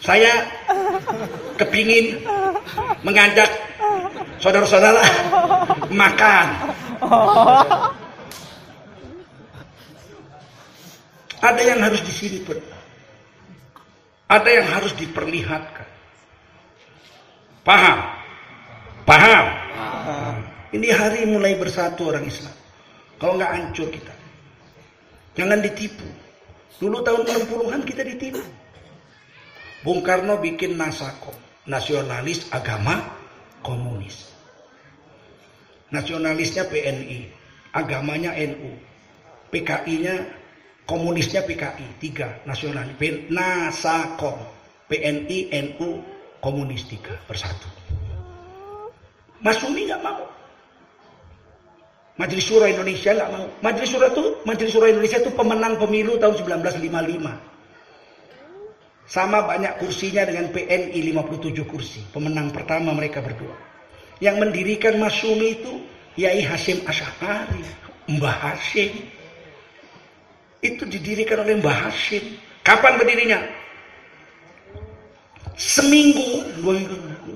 saya kepingin mengajak saudara-saudara makan Ada yang harus disimpan. Ada yang harus diperlihatkan. Paham? Paham? Ini hari mulai bersatu orang Islam. Kalau nggak hancur kita. Jangan ditipu. Dulu tahun 60-an kita ditipu. Bung Karno bikin Nasakom. Nasionalis agama komunis. Nasionalisnya PNI. Agamanya NU. PKI-nya komunisnya PKI tiga nasional Nasakom PNI NU komunis tiga bersatu Mas Sumi nggak mau Majelis Surah Indonesia nggak mau Majelis Surah itu Majelis Surah Indonesia itu pemenang pemilu tahun 1955 sama banyak kursinya dengan PNI 57 kursi pemenang pertama mereka berdua yang mendirikan Mas Sumi itu Yai Hasim Asy'ari Mbah Hasim itu didirikan oleh Mbah Hashim. Kapan berdirinya? Seminggu,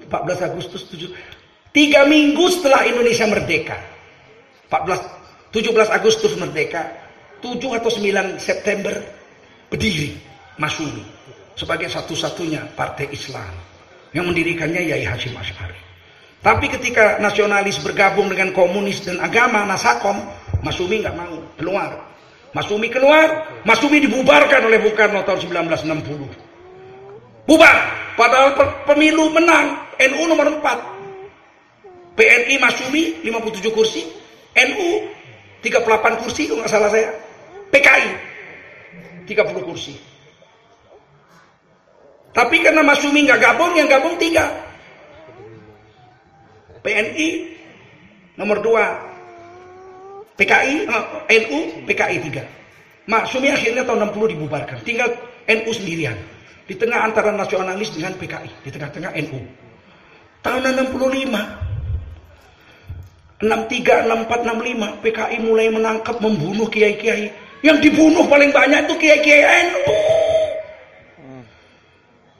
14 Agustus 7. Tiga minggu setelah Indonesia merdeka. 14, 17 Agustus merdeka. 7 atau 9 September berdiri Masumi sebagai satu-satunya partai Islam yang mendirikannya Yai Hashim Ash'ari. Tapi ketika nasionalis bergabung dengan komunis dan agama Nasakom, Masumi nggak mau keluar. Masumi keluar, Masumi dibubarkan oleh Bung Karno tahun 1960. Bubar. padahal pemilu menang NU nomor 4 PNI Masyumi 57 kursi NU 38 kursi kalau nggak salah saya PKI 30 kursi tapi karena Masyumi nggak gabung yang gabung tiga. PNI nomor 2 PKI eh, NU PKI 3 Masyumi akhirnya tahun 60 dibubarkan. Tinggal NU sendirian. Di tengah antara nasionalis dengan PKI di tengah-tengah NU tahun 65 63, 64, 65 PKI mulai menangkap membunuh kiai-kiai. Yang dibunuh paling banyak itu kiai-kiai NU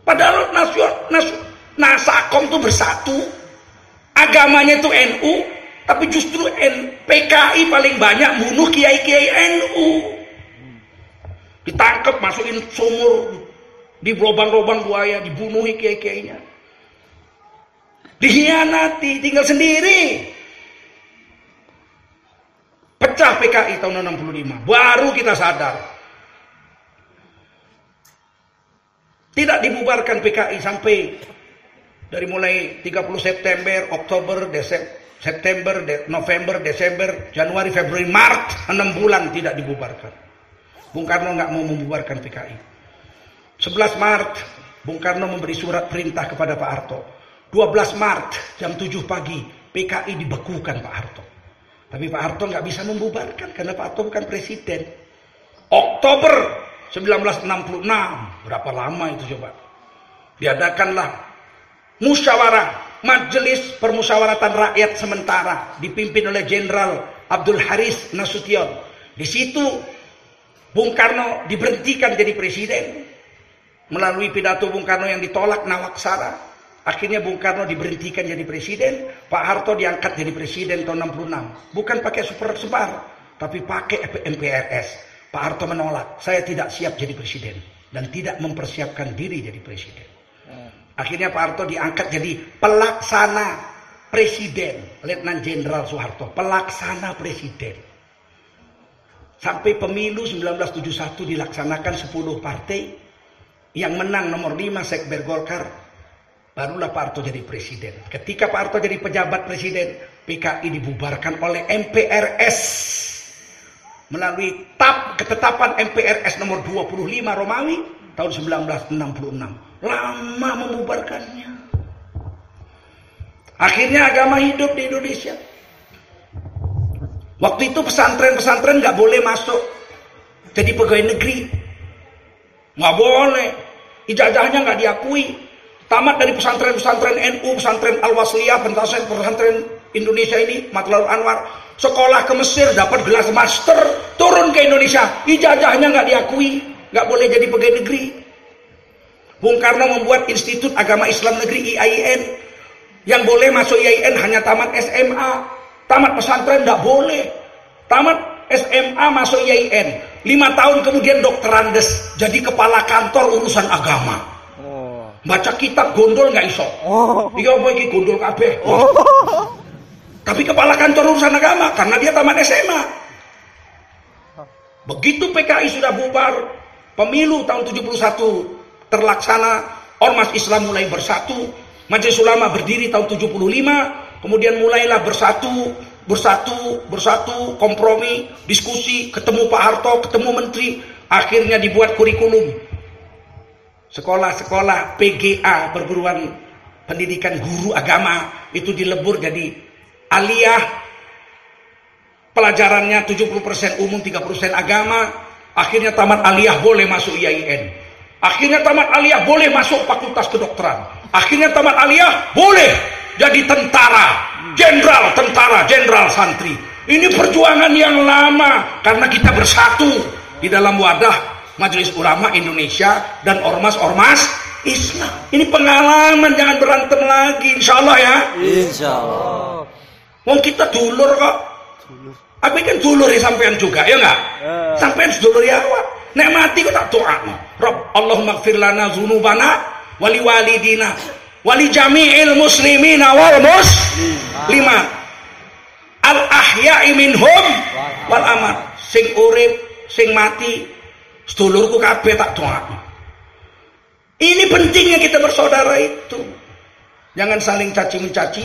padahal nasional nas, nasakom itu bersatu agamanya itu NU tapi justru PKI paling banyak bunuh kiai-kiai NU ditangkap masukin sumur di lubang-lubang buaya dibunuhi kiai-kiainya dihianati tinggal sendiri Pecah PKI tahun 65. Baru kita sadar. Tidak dibubarkan PKI sampai dari mulai 30 September, Oktober, Desember, September, De November, Desember, Januari, Februari, Maret, 6 bulan tidak dibubarkan. Bung Karno nggak mau membubarkan PKI. 11 Maret, Bung Karno memberi surat perintah kepada Pak Harto. 12 Maret, jam 7 pagi, PKI dibekukan Pak Harto. Tapi Pak Harto nggak bisa membubarkan karena Pak Harto bukan presiden. Oktober 1966, berapa lama itu coba? Diadakanlah musyawarah Majelis Permusyawaratan Rakyat Sementara dipimpin oleh Jenderal Abdul Haris Nasution. Di situ Bung Karno diberhentikan jadi presiden melalui pidato Bung Karno yang ditolak Nawaksara. Akhirnya Bung Karno diberhentikan jadi presiden, Pak Harto diangkat jadi presiden tahun 66. Bukan pakai super sebar, tapi pakai MPRS. Pak Harto menolak, saya tidak siap jadi presiden dan tidak mempersiapkan diri jadi presiden. Akhirnya Pak Harto diangkat jadi pelaksana presiden, Letnan Jenderal Soeharto, pelaksana presiden. Sampai pemilu 1971 dilaksanakan 10 partai yang menang nomor 5 Sekber Golkar Barulah Pak Harto jadi presiden. Ketika Pak Harto jadi pejabat presiden, PKI dibubarkan oleh MPRS. Melalui TAP ketetapan MPRS nomor 25 Romawi tahun 1966. Lama membubarkannya. Akhirnya agama hidup di Indonesia. Waktu itu pesantren-pesantren nggak boleh masuk jadi pegawai negeri. Nggak boleh. Ijazahnya nggak diakui. Tamat dari pesantren-pesantren NU, pesantren Al-Wasliyah, pesantren pesantren Indonesia ini, Matlaul Anwar, sekolah ke Mesir dapat gelas master, turun ke Indonesia, ijazahnya nggak diakui, nggak boleh jadi pegawai negeri. Bung Karno membuat Institut Agama Islam Negeri IAIN, yang boleh masuk IAIN hanya tamat SMA, tamat pesantren nggak boleh, tamat SMA masuk IAIN, lima tahun kemudian dokter Andes jadi kepala kantor urusan agama. Baca kitab gondol nggak iso. Oh. Iya apa iki gondol kabeh. Oh. Tapi kepala kantor urusan agama karena dia tamat SMA. Begitu PKI sudah bubar, pemilu tahun 71 terlaksana, ormas Islam mulai bersatu, Majelis Ulama berdiri tahun 75, kemudian mulailah bersatu, bersatu, bersatu, kompromi, diskusi, ketemu Pak Harto, ketemu menteri, akhirnya dibuat kurikulum sekolah-sekolah PGA perguruan pendidikan guru agama itu dilebur jadi aliyah pelajarannya 70% umum 30% agama akhirnya tamat aliyah boleh masuk IAIN akhirnya tamat aliyah boleh masuk fakultas kedokteran akhirnya tamat aliyah boleh jadi tentara jenderal tentara jenderal santri ini perjuangan yang lama karena kita bersatu di dalam wadah Majelis Ulama Indonesia dan ormas-ormas Islam. Ini pengalaman, jangan berantem lagi, insya Allah ya. Insya Allah. Wong kita dulur kok. Dulur. Tapi kan dulur ya sampean juga, ya enggak? Ya. Sampean dulur ya awak. Nek mati kok tak doa. Rob Allahumma gfir lana zunubana wali walidina wali jami'il muslimina wal muslimat al ahya'i minhum wal amat sing urip sing mati Sedulurku kabeh tak doa. Ini pentingnya kita bersaudara itu. Jangan saling caci mencaci,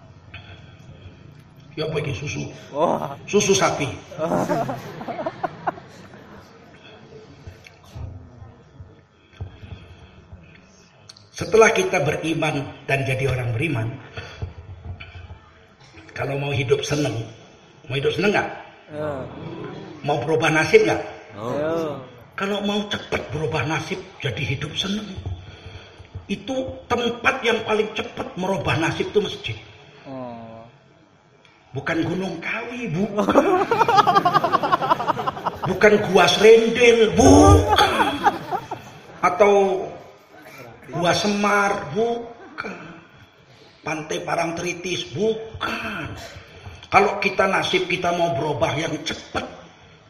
Ya bagi susu. Susu sapi. Setelah kita beriman dan jadi orang beriman, kalau mau hidup seneng, mau hidup seneng nggak? Mau berubah nasib nggak? Kalau mau cepat berubah nasib, jadi hidup seneng, itu tempat yang paling cepat merubah nasib itu masjid. Bukan Gunung Kawi, bu. Bukan Gua Serendel, bukan. Atau Gua Semar, bukan. Pantai Parangtritis, bukan. Kalau kita nasib kita mau berubah yang cepat,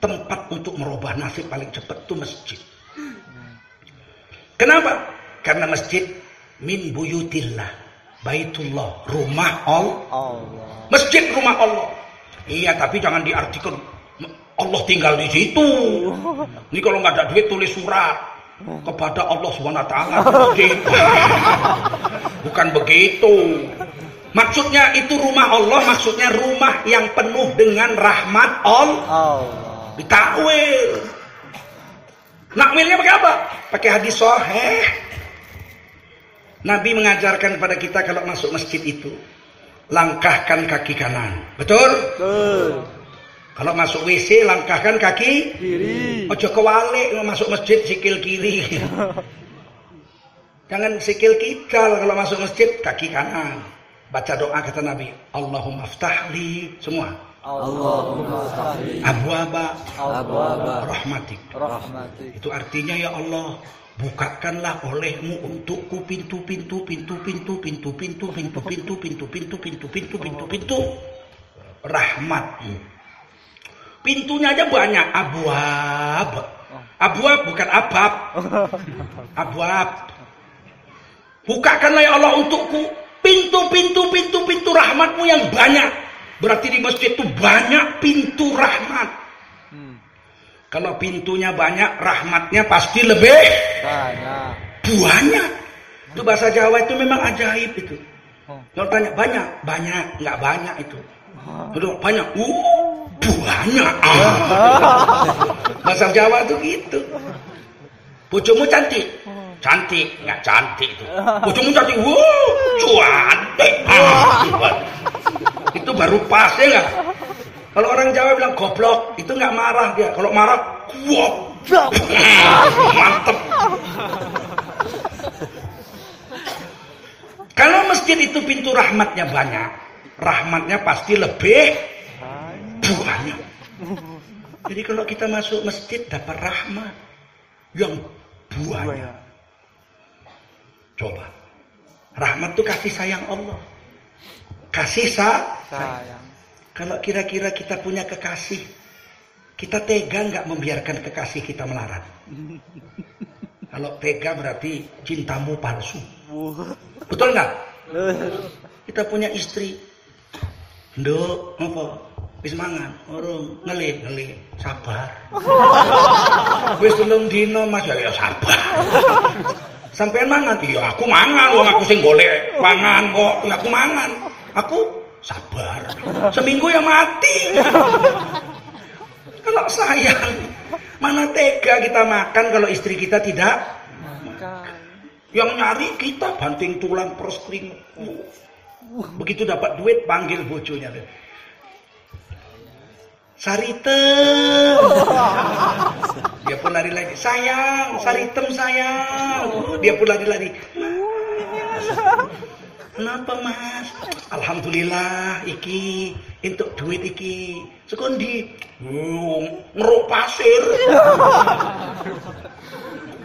tempat untuk merubah nasib paling cepat itu masjid. Kenapa? Karena masjid min buyutillah, baitullah, rumah Allah. Masjid rumah Allah. Iya, tapi jangan diartikan Allah tinggal di situ. Ini kalau nggak ada duit tulis surat kepada Allah swt. (laughs) Bukan begitu. Maksudnya itu rumah Allah, maksudnya rumah yang penuh dengan rahmat Allah. Ditakwil. Nakwilnya pakai apa? Pakai hadis sahih. Nabi mengajarkan kepada kita kalau masuk masjid itu langkahkan kaki kanan. Betul? Betul. Kalau masuk WC langkahkan kaki Kiri. Ojo kewalik masuk masjid sikil kiri. (laughs) Jangan sikil kidal kalau masuk masjid kaki kanan. Baca doa kata Nabi, Allahumma ftahli semua. Allahumma sahli Abwaba abwaba rahmatik. rahmatik. Itu artinya ya Allah, bukakanlah olehmu untukku pintu-pintu pintu-pintu pintu-pintu pintu-pintu pintu-pintu pintu-pintu pintu-pintu rahmatmu. Pintunya aja banyak abwab. Abwab bukan abab. Abwab. Bukakanlah ya Allah untukku pintu-pintu pintu-pintu rahmatmu yang banyak. Berarti di masjid itu banyak pintu rahmat. Kalau pintunya banyak, rahmatnya pasti lebih Banyak. banyak. Itu bahasa Jawa itu memang ajaib itu. Oh. Kalau tanya banyak, banyak, nggak banyak itu. Betul, banyak. Uh, banyak. Ah. (laughs) bahasa Jawa itu gitu. Bojomu cantik. Cantik, nggak cantik itu. Bojomu cantik. Wow, cantik. Ah. Itu baru pas ya nggak? Kalau orang Jawa bilang goblok, itu nggak marah dia. Kalau marah, goblok. (laughs) Mantep. Kalau masjid itu pintu rahmatnya banyak, rahmatnya pasti lebih banyak. Jadi kalau kita masuk masjid dapat rahmat yang banyak. Coba. Rahmat itu kasih sayang Allah. Kasih sa Sayang. Kalau kira-kira kita punya kekasih, kita tega nggak membiarkan kekasih kita melarat? Kalau tega berarti cintamu palsu. Betul nggak? Kita punya istri. Nduk, apa? Wis mangan, urung ngelih, ngelih, sabar. Wis telung dino Mas ya ya sabar. Sampean mangan, iya aku mangan, wong aku sing golek mangan kok, aku mangan. Aku sabar. Seminggu ya mati. (laughs) Kalau sayang, mana tega kita makan kalau istri kita tidak Makan. yang nyari kita banting tulang perstring. Begitu dapat duit panggil bojonya. Saritem. (laughs) Dia pun lari lagi. Sayang, Saritem sayang. Dia pun lari lagi. (laughs) Kenapa mas? Alhamdulillah iki untuk duit iki. Sekondi ngeruk pasir. (laughs)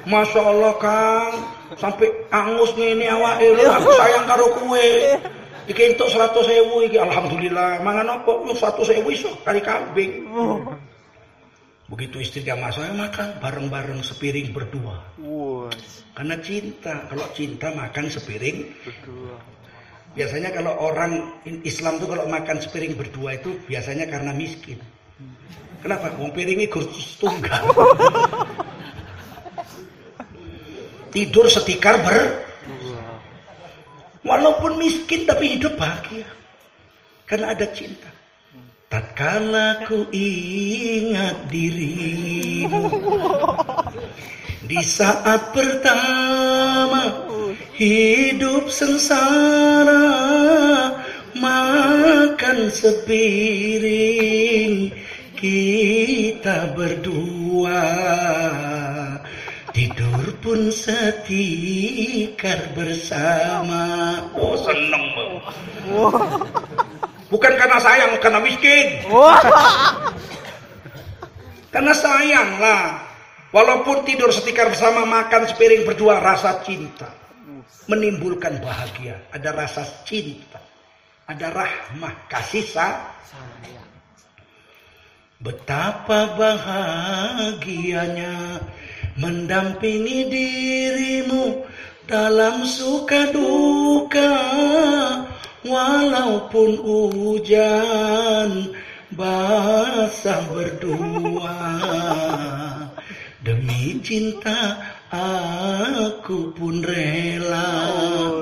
Masya Allah Kang, sampai angus ngene awake lho, aku sayang karo kue. Iki entuk 100.000 iki alhamdulillah. Mangan apa? Yo 100.000 iso kali kambing. Begitu istrinya masak makan bareng-bareng sepiring berdua. Wah, Karena cinta. Kalau cinta makan sepiring berdua. Biasanya kalau orang Islam tuh kalau makan sepiring berdua itu biasanya karena miskin. Kenapa? Wong piringnya kursus tunggal. (laughs) Tidur setikar ber, walaupun miskin tapi hidup bahagia. Karena ada cinta. Tatkala ku ingat dirimu di saat pertama hidup sengsara makan sepiring kita berdua. Tidur pun setikar bersama. Oh seneng Bang. Bukan karena sayang karena miskin. (laughs) Karena sayang lah. Walaupun tidur setikar bersama makan sepiring berdua rasa cinta menimbulkan bahagia. Ada rasa cinta ada rahmah kasih sa Sayang. Betapa bahagianya mendampingi dirimu dalam suka duka walaupun hujan basah berdua. Demi cinta aku pun rela.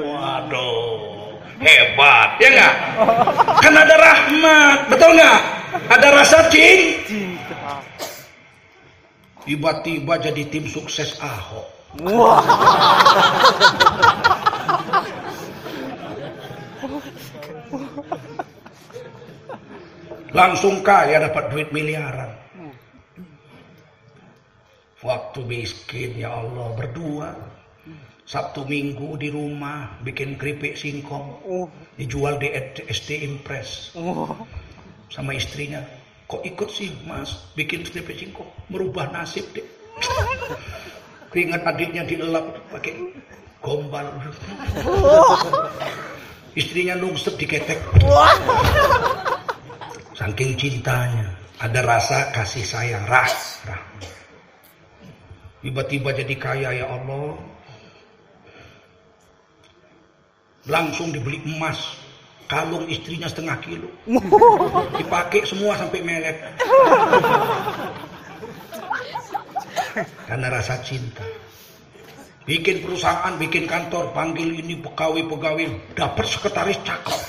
Waduh hebat ya enggak (laughs) kan ada rahmat betul nggak? Ada rasa cinta Cinta. tiba-tiba jadi tim sukses Ahok. Wah, (laughs) langsung kaya dapat duit miliaran. Waktu miskin ya Allah berdua. Sabtu Minggu di rumah bikin keripik singkong. Oh, dijual di SD Impress oh, sama istrinya kok ikut sih mas? Bikin keripik singkong. Merubah nasib deh keringat adiknya dilelap pakai gombal istrinya nungsep diketek. Saking cintanya ada rasa kasih sayang ras rahmat tiba-tiba jadi kaya ya Allah. Langsung dibeli emas kalung istrinya setengah kilo. (laughs) Dipakai semua sampai melet. (laughs) Karena rasa cinta bikin perusahaan bikin kantor panggil ini pegawai-pegawai dapat sekretaris cakep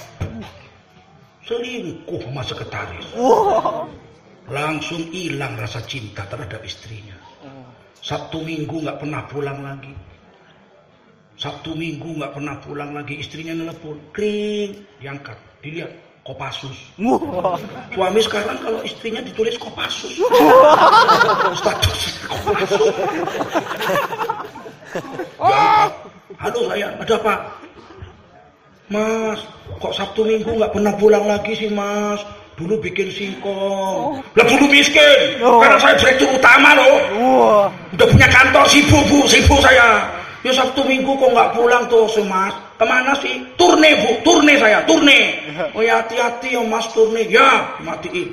selingkuh sama sekretaris langsung hilang rasa cinta terhadap istrinya Sabtu Minggu nggak pernah pulang lagi. Sabtu Minggu nggak pernah pulang lagi. Istrinya nelpon, kring, diangkat, dilihat Kopassus. wah, Suami sekarang kalau istrinya ditulis Kopassus. Status Kopassus. Diangkat. Halo saya, ada apa? Mas, kok Sabtu Minggu nggak pernah pulang lagi sih Mas? Dulu bikin singkong. Lah dulu miskin. Oh. Karena saya direktur utama loh. wah, Udah punya kantor sibuk bu, sibuk saya. Ya Sabtu Minggu kok nggak pulang tuh si Mas? Ke mana sih? Turne bu, turne saya, turne. Oh ya hati-hati ya Mas turne. Ya matiin.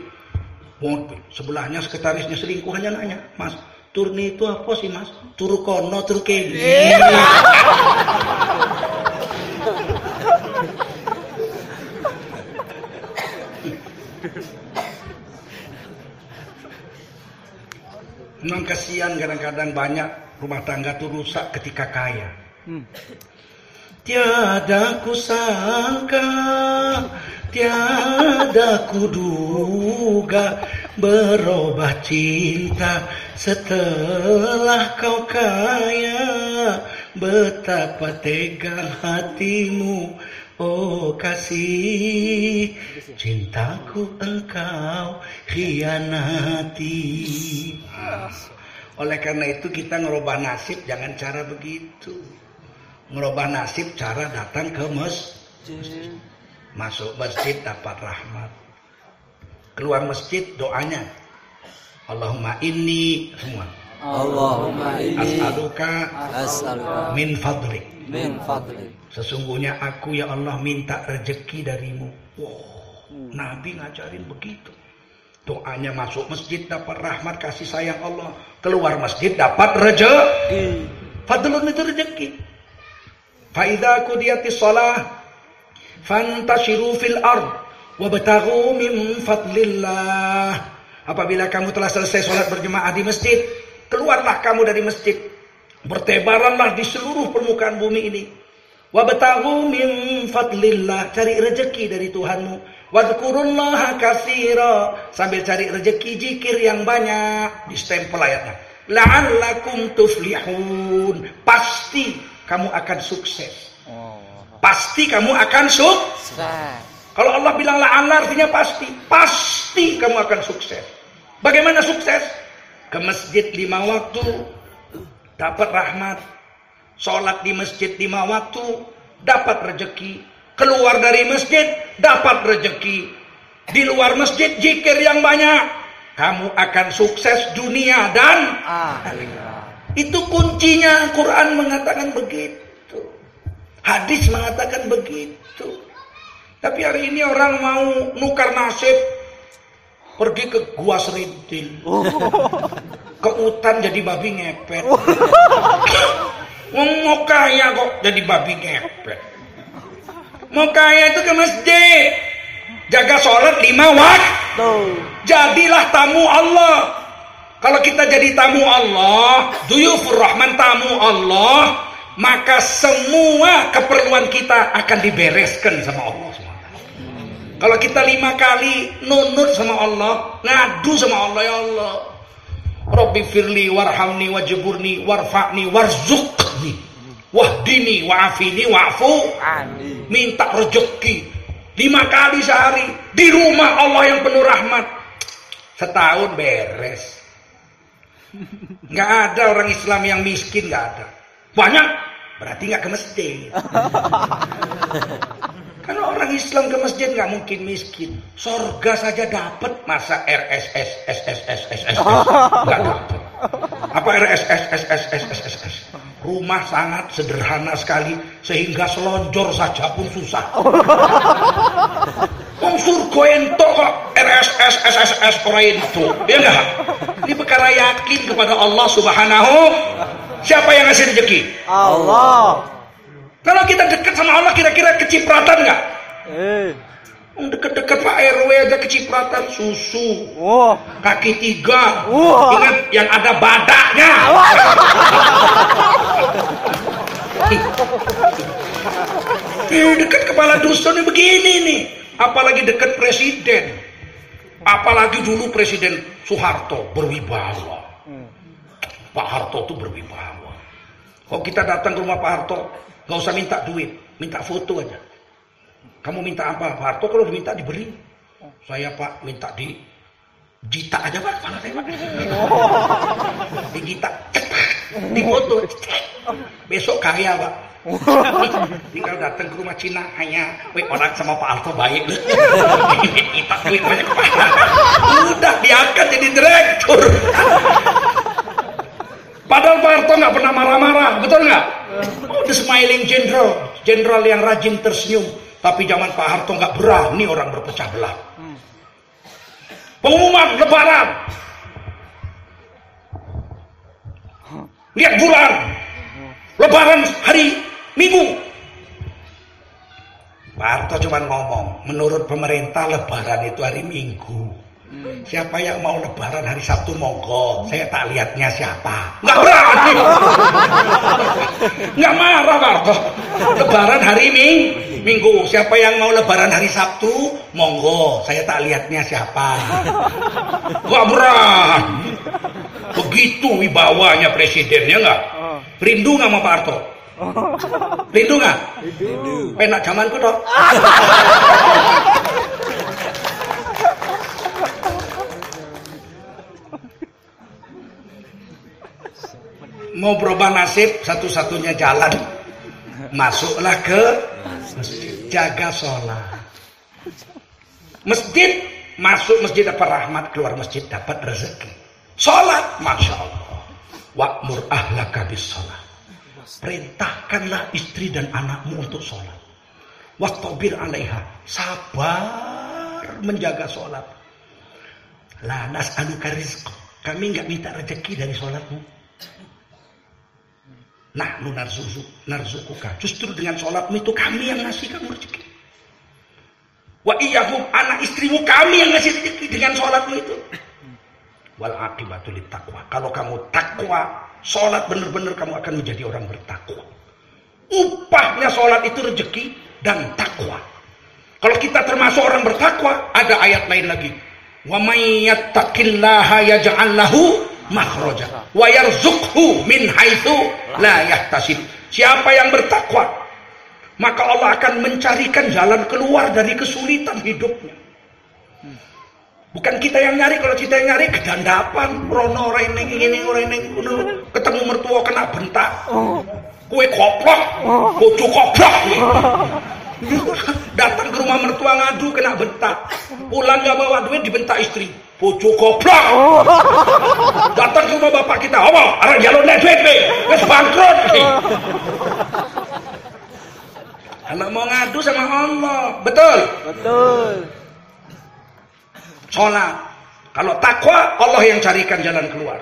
Oh, sebelahnya sekretarisnya selingkuhannya nanya, Mas, turne itu apa sih Mas? Turu kono, turu (laughs) kene. Memang kasihan kadang-kadang banyak rumah tangga tuh rusak ketika kaya. hmm. Tiada kusangka, tiada kuduga berubah cinta setelah kau kaya. Betapa tega hatimu, oh kasih, cintaku engkau khianati. Oleh karena itu kita ngerubah nasib jangan cara begitu. Ngerubah nasib cara datang ke masjid. Masuk masjid dapat rahmat. Keluar masjid doanya. Allahumma inni semua. Allahumma inni as'aluka as'aluka min fadlik. min fadlik. Sesungguhnya aku ya Allah minta rezeki darimu. Wow, Nabi ngajarin begitu. Doanya masuk masjid dapat rahmat kasih sayang Allah. Keluar masjid dapat rezeki. Fadlun itu rezeki. Faidha kudiyatis salah fantashiru fil ard wabtaghu min fadlillah. Apabila kamu telah selesai sholat berjemaah di masjid, keluarlah kamu dari masjid. Bertebaranlah di seluruh permukaan bumi ini. Wabtaghu min fadlillah, cari rezeki dari Tuhanmu. Wadkurullaha katsira, sambil cari rezeki jikir yang banyak. Di stempel ayatnya. La'allakum tuflihun. Pasti kamu akan sukses. Oh. Pasti kamu akan sukses. Kalau Allah bilang la'alla artinya pasti. Pasti kamu akan sukses. Bagaimana sukses? Ke masjid lima waktu. Dapat rahmat. Sholat di masjid lima waktu. Dapat rezeki. Keluar dari masjid. Dapat rezeki. Di luar masjid jikir yang banyak. Kamu akan sukses dunia dan Akhirat. itu kuncinya Quran mengatakan begitu. Hadis mengatakan begitu. Tapi hari ini orang mau nukar nasib pergi ke gua serintil. Ke hutan jadi babi ngepet. Wong mau kaya kok jadi babi ngepet. Mau kaya itu ke masjid. Jaga sholat lima waktu. Jadilah tamu Allah. Kalau kita jadi tamu Allah, duyufur rahman tamu Allah, maka semua keperluan kita akan dibereskan sama Allah. Kalau kita lima kali nunut sama Allah, ngadu sama Allah ya Allah. Rabbi firli warhamni wajburni warfa'ni warzuqni wahdini wa'afini wa'fu. Minta rezeki lima kali sehari di rumah Allah yang penuh rahmat. Setahun beres. Nggak ada orang Islam yang miskin nggak ada. Banyak berarti nggak ke masjid (laughs) karena orang Islam ke masjid nggak mungkin miskin sorga saja dapat masa RSS SSS SSS nggak dapat apa RSS SSS SSS rumah sangat sederhana sekali sehingga selonjor saja pun susah Wong surga ento kok RSS SSS ora ento. Ya enggak? Ini perkara yakin kepada Allah Subhanahu Siapa yang ngasih rezeki? Allah. Kalau kita dekat sama Allah kira-kira kecipratan enggak? Eh. Wong deket-deket Pak RW aja kecipratan susu, Wah. kaki tiga. Wah. Ingat yang ada badaknya. (laughs) Eh, dekat kepala dusun ini begini nih. Apalagi dekat presiden. Apalagi dulu presiden Soeharto berwibawa. Pak Harto itu berwibawa. Kalau kita datang ke rumah Pak Harto, nggak usah minta duit, minta foto aja. Kamu minta apa? Pak Harto kalau diminta diberi. Saya Pak minta di jita aja Pak, kepala saya Pak. Di jita, di foto. Besok kaya Pak. Tinggal datang ke rumah Cina hanya, wih orang sama Pak Harto baik. Kita duit banyak kepala. Udah diangkat jadi direktur. Padahal Pak Harto nggak pernah marah-marah, betul nggak? Oh, the smiling general, general yang rajin tersenyum. Tapi zaman Pak Harto nggak berani orang berpecah belah. Pengumuman Lebaran, lihat bulan, Lebaran hari Minggu. Pak Harto cuma ngomong, menurut pemerintah Lebaran itu hari Minggu. Siapa yang mau lebaran hari Sabtu monggo. Saya tak lihatnya siapa. Nggak berani. Nggak marah Pak Harto. Lebaran hari Ming, Minggu. Siapa yang mau lebaran hari Sabtu monggo. Saya tak lihatnya siapa. Nggak berani. Begitu wibawanya presidennya nggak? Rindu nggak sama Pak Harto? Rindu nggak? Penak zamanku dong. (laughs) mau berubah nasib satu-satunya jalan masuklah ke masjid jaga sholat masjid masuk masjid dapat rahmat keluar masjid dapat rezeki sholat masya Allah Wa'mur ahlaka bis sholat. Perintahkanlah istri dan anakmu untuk sholat. Wastabir alaiha. Sabar menjaga sholat. La nas'aluka rizq. Kami nggak minta rezeki dari sholatmu. Nah, lu narzuku, narzukuka. Justru dengan sholatmu itu kami yang ngasih kamu rezeki. Wa iyahum anak istrimu kami yang ngasih rezeki dengan sholatmu itu. Wal akibatul takwa. Kalau kamu takwa, sholat benar-benar kamu akan menjadi orang bertakwa. Upahnya sholat itu rezeki dan takwa. Kalau kita termasuk orang bertakwa, ada ayat lain lagi. Wa may yattaqillaha yaj'al lahu makhraja wa yarzuqhu min haitsu la yahtasib. Siapa yang bertakwa, maka Allah akan mencarikan jalan keluar dari kesulitan hidupnya. Bukan kita yang nyari, kalau kita yang nyari kedandapan, rono reneng ini reneng ketemu mertua kena bentak. Kue koplok, bojo koplok. (laughs) Datang ke rumah mertua ngadu kena bentak. Pulang gak bawa duit dibentak istri. Bojo goblok. (laughs) Datang ke rumah bapak kita, apa? Arah jalur nek duit. Wis bangkrut. (laughs) Anak mau ngadu sama Allah. Betul? Betul. Sholat. Kalau takwa, Allah yang carikan jalan keluar.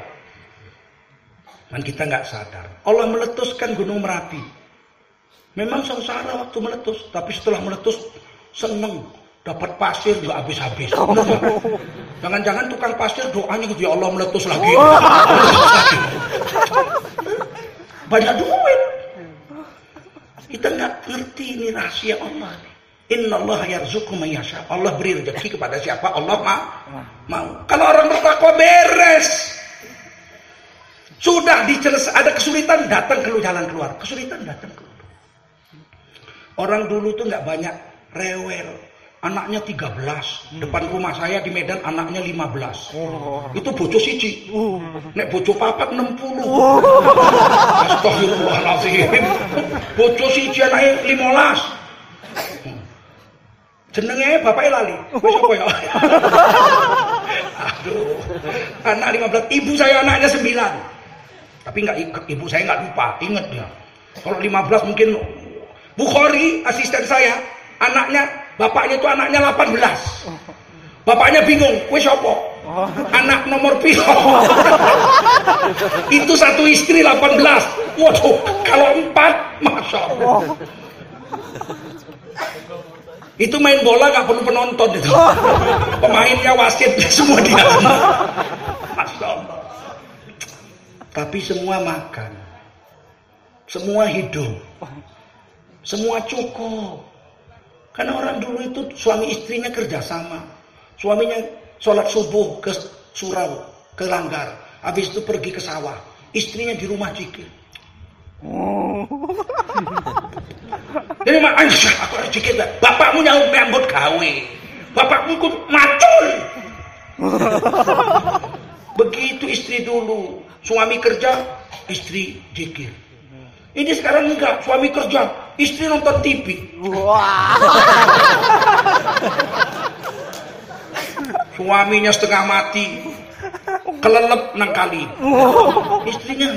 Dan kita nggak sadar. Allah meletuskan gunung Merapi. Memang sengsara waktu meletus, tapi setelah meletus seneng dapat pasir nggak habis-habis. (laughs) Jangan-jangan tukang pasir doanya gitu ya Allah meletus lagi. (laughs) Banyak duit. Kita nggak ngerti ini rahasia Allah. Inna Allah yarzuqu man yasha. Allah beri rezeki kepada siapa Allah ma mau. Kalau orang bertakwa beres. Sudah diceles ada kesulitan datang ke jalan keluar. Kesulitan datang keluar. Orang dulu tuh nggak banyak rewel. Anaknya 13. Depan rumah saya di Medan anaknya 15. Itu bojo siji. Nek bojo papat 60. (laughs) Astagfirullahaladzim. Bojo siji anaknya 15. Jenenge bapaknya lali. Wis apa ya? (laughs) Aduh. Anak 15. Ibu saya anaknya 9. Tapi enggak ibu saya enggak lupa, ingat dia. Kalau 15 mungkin Bukhari asisten saya, anaknya bapaknya itu anaknya 18. Bapaknya bingung, wis apa? Anak nomor piro? (laughs) itu satu istri 18. Waduh, kalau empat, masya Allah. Itu main bola nggak perlu penonton itu. Pemainnya wasit (laughs) semua dia. Masya Allah. Tapi semua makan. Semua hidup. Semua cukup. Karena orang dulu itu suami istrinya kerjasama. Suaminya sholat subuh ke surau, ke langgar. Habis itu pergi ke sawah. Istrinya di rumah jikir. Jadi mak Aisyah aku harus jikir. Bapakmu yang nyambut gawe. Bapakmu ikut macul. Begitu istri dulu. Suami kerja, istri jikir. Ini sekarang enggak, suami kerja, istri nonton TV. Wah. Suaminya setengah mati, kelelep nang kali. Istrinya.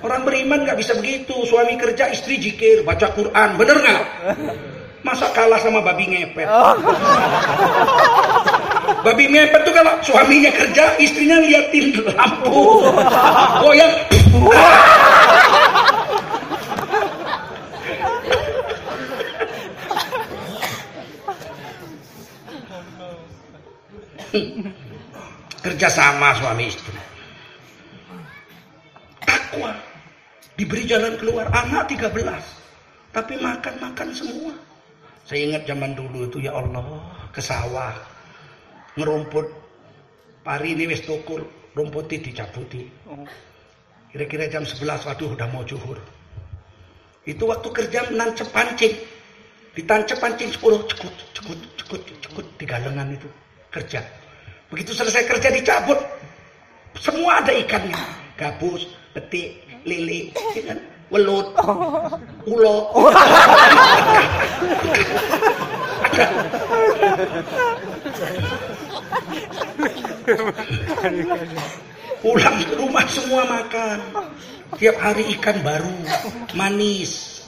Orang beriman nggak bisa begitu. Suami kerja, istri jikir, baca Quran, bener nggak? Masa kalah sama babi ngepet? Babi ngepet tuh kalau suaminya kerja, istrinya liatin lampu. (laughs) Goyang. Kerja sama suami istri. Takwa. Diberi jalan keluar. Anak 13. Tapi makan-makan semua. Saya ingat zaman dulu itu ya Allah. Ke sawah ngerumput. Pari ini wis tukul rumputnya dicabuti. Kira-kira jam 11 waduh udah mau juhur itu waktu kerja nancep pancing. Ditancep pancing 10 cekut cekut cekut cekut di galengan itu kerja. Begitu selesai kerja dicabut semua ada ikannya. Gabus petik lele ya kan? welut ulo (laughs) (laughs) Pulang ke rumah semua makan. Tiap hari ikan baru, manis.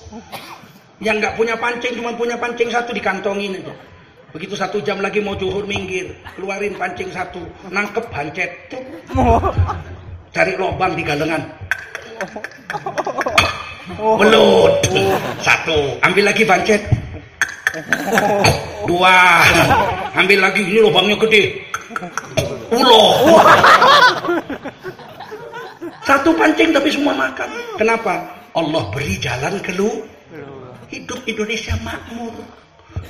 Yang nggak punya pancing cuma punya pancing satu dikantongin aja. Begitu satu jam lagi mau juhur minggir, keluarin pancing satu, nangkep hancet, tuh. cari lubang di galengan, belut, satu, ambil lagi pancet, dua, ambil lagi ini lubangnya gede, ulo, satu pancing tapi semua makan. Kenapa? Allah beri jalan ke lu. Hidup Indonesia makmur.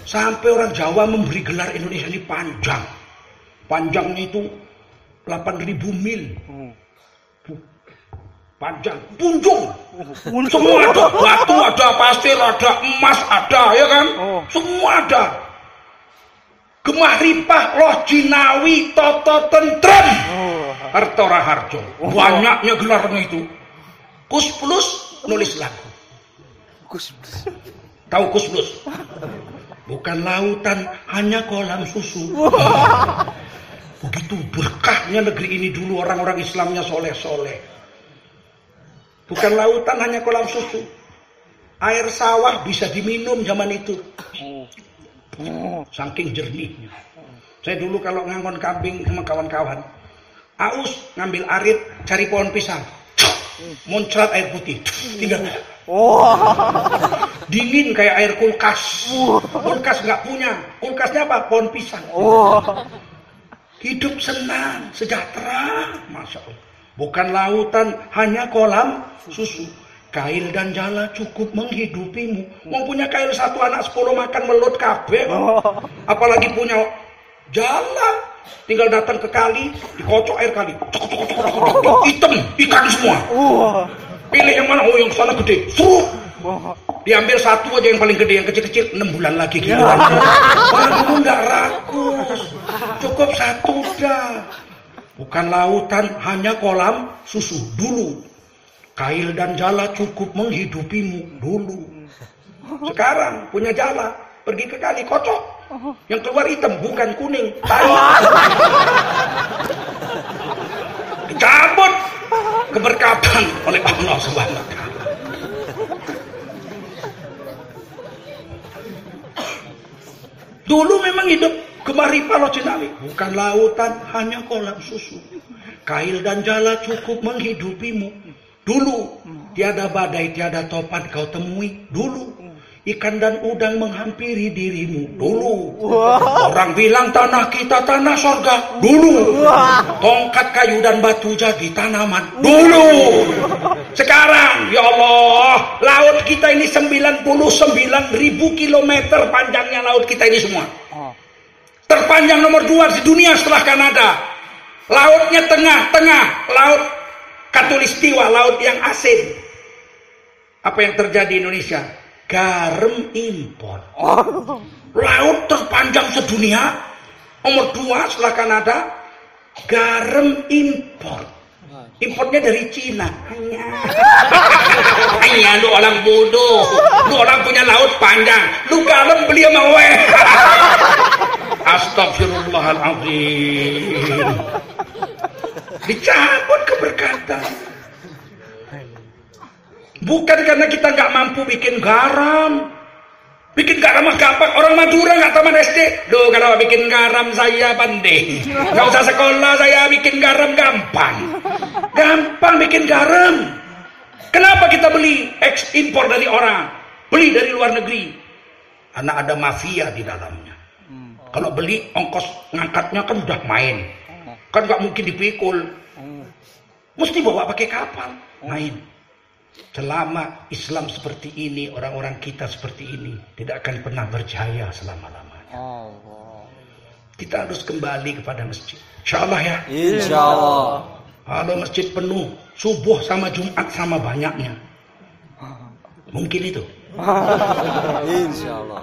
Sampai orang Jawa memberi gelar Indonesia ini panjang. Panjangnya itu 8000 mil. Panjang, punjung. Semua ada, batu ada, pasir ada, emas ada, ya kan? Semua ada. Gemah ripah, loh jinawi, toto tentrem. Harto Raharjo. Banyaknya gelarnya itu. Kus Plus nulis lagu. Tahu Kus Plus? Bukan lautan, hanya kolam susu. Begitu berkahnya negeri ini dulu orang-orang Islamnya soleh-soleh. Bukan lautan, hanya kolam susu. Air sawah bisa diminum zaman itu. Saking jernihnya. Saya dulu kalau ngangon kambing sama kawan-kawan. Aus ngambil arit, cari pohon pisang. Muncrat air putih. Tinggal dingin kayak air kulkas. Kulkas nggak punya. Kulkasnya apa? Pohon pisang. Hidup senang, sejahtera, masya Allah. Bukan lautan, hanya kolam susu. Kail dan jala cukup menghidupimu. Mau punya kail satu anak sepuluh makan melut kabeh. Apalagi punya jala. Tinggal datang ke kali, dikocok air kali. Cok, cok, cok, cok, cok. Hitam, ikan semua. Pilih yang mana? Oh yang sana gede. Suruh. Diambil satu aja yang paling gede, yang kecil-kecil enam bulan lagi gitu. Waduh nggak rakus. Cukup satu dah. Bukan lautan, hanya kolam susu dulu. Kail dan jala cukup menghidupimu dulu. Sekarang punya jala, pergi ke kali kocok. Yang keluar hitam bukan kuning, tai. Dicabut keberkatan oleh Allah Subhanahu wa. Dulu memang hidup kemari Palo Cinawi. Bukan lautan, hanya kolam susu. Kail dan jala cukup menghidupimu. Dulu, tiada badai, tiada topan kau temui. Dulu, ikan dan udang menghampiri dirimu. Dulu, orang bilang tanah kita tanah sorga. Dulu, tongkat kayu dan batu jadi tanaman. Dulu, sekarang, ya Allah, laut kita ini 99 ribu kilometer panjangnya laut kita ini semua. Terpanjang nomor dua di dunia setelah Kanada. Lautnya tengah-tengah, laut Katulistiwa, laut yang asin. Apa yang terjadi di Indonesia? Garam impor. Laut terpanjang sedunia, nomor dua setelah Kanada, garam impor. Importnya dari Cina. Hanya lu orang bodoh. Lu orang punya laut panjang. Lu garam beli sama we. Astagfirullahaladzim. Dicabut keberkatan. Bukan karena kita nggak mampu bikin garam. Bikin garam mah gampang. Orang Madura nggak taman SD. Duh, kalau bikin garam saya pandai. Nggak usah sekolah saya bikin garam gampang. Gampang bikin garam. Kenapa kita beli eks impor dari orang? Beli dari luar negeri. Karena ada mafia di dalamnya. Kalau beli ongkos ngangkatnya kan udah main. Kan nggak mungkin dipikul. Mesti bawa pakai kapal. Main. Selama Islam seperti ini, orang-orang kita seperti ini, tidak akan pernah berjaya selama-lamanya. Kita harus kembali kepada masjid. Insya Allah ya. Insya Allah. Kalau masjid penuh, subuh sama Jumat sama banyaknya. Mungkin itu. (laughs) Insya Allah.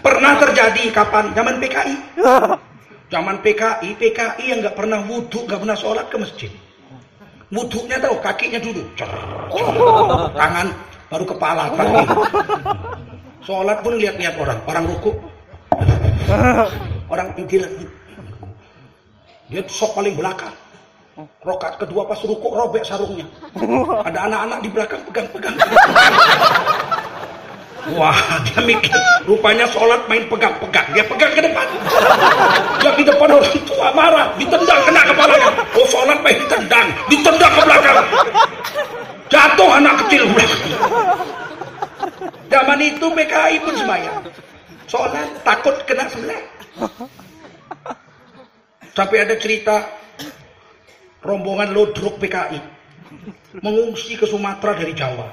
Pernah terjadi kapan? Zaman PKI. Zaman PKI, PKI yang nggak pernah wudhu, nggak pernah sholat ke masjid. Wudhunya tahu, kakinya dulu. Cer, cer. Tangan baru kepala. Kaki. Sholat pun lihat-lihat orang. Orang ruku. orang intil dia sok paling belakang rokat kedua pas rukuk robek sarungnya ada anak-anak di belakang pegang-pegang Wah, dia mikir rupanya sholat main pegang-pegang. Dia pegang ke depan. Dia di depan orang tua marah, ditendang kena kepalanya. Oh, sholat main ditendang, ditendang ke belakang. Jatuh anak kecil. Zaman itu PKI pun semayang. Sholat takut kena sebelah. Sampai ada cerita rombongan lodruk PKI mengungsi ke Sumatera dari Jawa.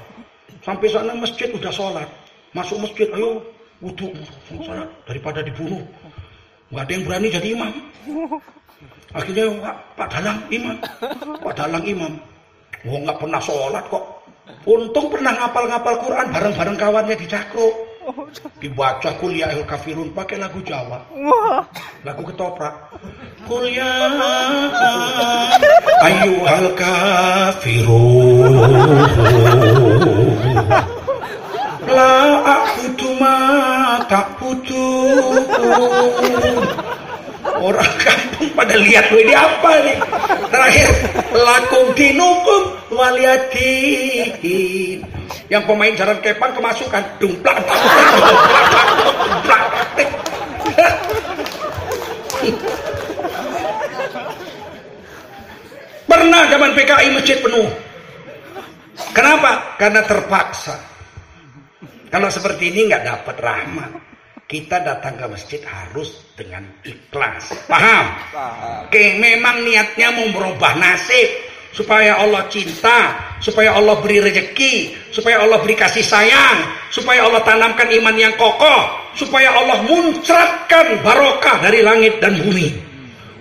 Sampai sana masjid udah sholat masuk masjid ayo. Wudhu. Daripada dibunuh. Nggak ada yang berani jadi imam. Akhirnya Pak, Pak Dalang imam. Pak Dalang imam. Wah nggak pernah sholat kok. Untung pernah ngapal-ngapal Quran bareng-bareng kawannya di Cakro dibaca kuliah el kafirun pakai lagu Jawa. Lagu ketoprak. Kuliah ayu al kafirun La aku ma tak putus. Orang kampung pada lihat ini apa nih? Terakhir lakum dinukum waliatin. Yang pemain jalan kepang kemasukan dumplak dumplak Pernah zaman PKI masjid penuh. Kenapa? Karena terpaksa. Kalau seperti ini nggak dapat rahmat. Kita datang ke masjid harus dengan ikhlas. Paham? Oke, memang niatnya mau merubah nasib supaya Allah cinta, supaya Allah beri rezeki, supaya Allah beri kasih sayang, supaya Allah tanamkan iman yang kokoh, supaya Allah muncratkan barokah dari langit dan bumi.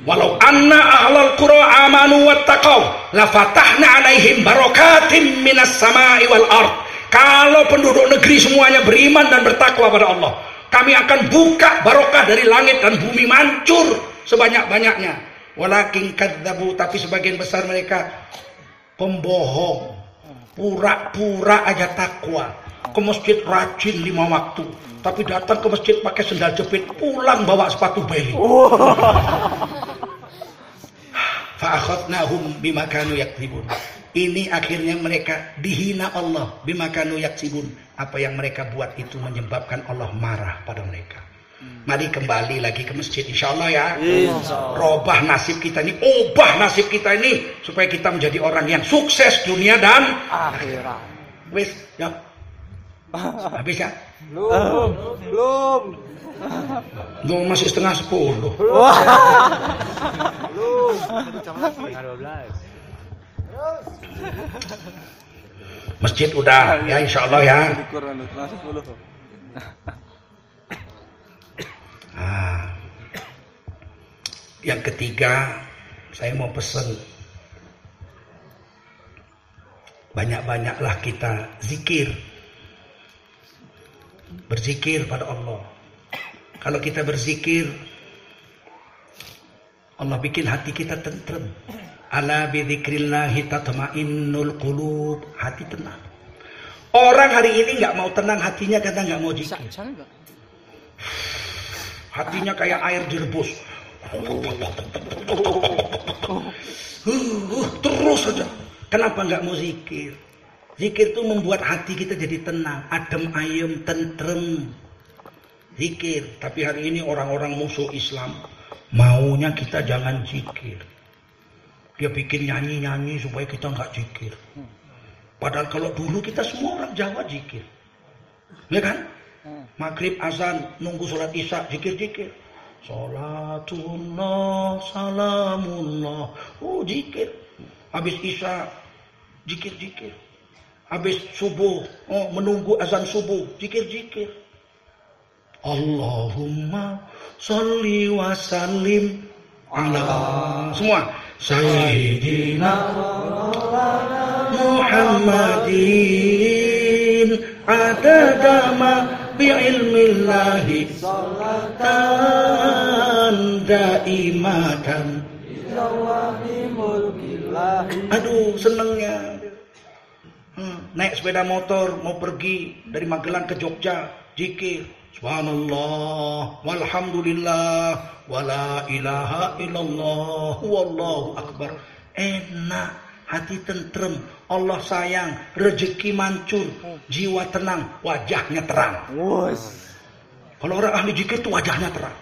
Walau anna ahlal qura amanu wattaqau la fatahna alaihim barakatim minas sama'i wal ard kalau penduduk negeri semuanya beriman dan bertakwa pada Allah, kami akan buka barokah dari langit dan bumi mancur sebanyak-banyaknya. Walakin kadzabu tapi sebagian besar mereka pembohong, pura-pura aja takwa. Ke masjid rajin lima waktu, tapi datang ke masjid pakai sendal jepit, pulang bawa sepatu beli. Fa'akhadnahum bima kanu yakdzibun. Ini akhirnya mereka dihina Allah bimakanu yaksibun. Apa yang mereka buat itu menyebabkan Allah marah pada mereka. Mari kembali lagi ke masjid insya Allah ya. Insya Robah nasib kita ini, ubah nasib kita ini supaya kita menjadi orang yang sukses dunia dan akhirat. Wis, ya. Habis ya? Belum, belum. Belum masih setengah sepuluh. Belum. Belas. Masjid udah ya insya Allah ya. Nah, (laughs) yang ketiga saya mau pesan banyak-banyaklah kita zikir berzikir pada Allah. Kalau kita berzikir Allah bikin hati kita tentrem. Ala bidzikrillahi tatmainnul qulub. Hati tenang. Orang hari ini nggak mau tenang hatinya karena nggak mau zikir. Hatinya kayak air direbus. Uh, terus saja. Kenapa nggak mau zikir? Zikir itu membuat hati kita jadi tenang, adem ayem, tentrem. Zikir. Tapi hari ini orang-orang musuh Islam maunya kita jangan zikir. Dia bikin nyanyi-nyanyi supaya kita nggak zikir. Padahal kalau dulu kita semua orang Jawa zikir. Ya kan? Maghrib azan nunggu sholat isya zikir-zikir. Sholatullah salamullah. Oh zikir. Habis isya zikir-zikir. Habis subuh oh, menunggu azan subuh zikir-zikir. Allahumma salli wa sallim ala semua Sayyidina Muhammadin. Adada ma bi'ilmillahi. Salatan daimatan Aduh senengnya hmm, Naik sepeda motor Mau pergi dari Magelang ke Jogja Jikir Subhanallah, walhamdulillah, wala ilaha illallah, wallahu akbar. Enak, hati tentrem, Allah sayang, rezeki mancur, jiwa tenang, wajahnya terang. Kalau orang ahli zikir tuh wajahnya terang.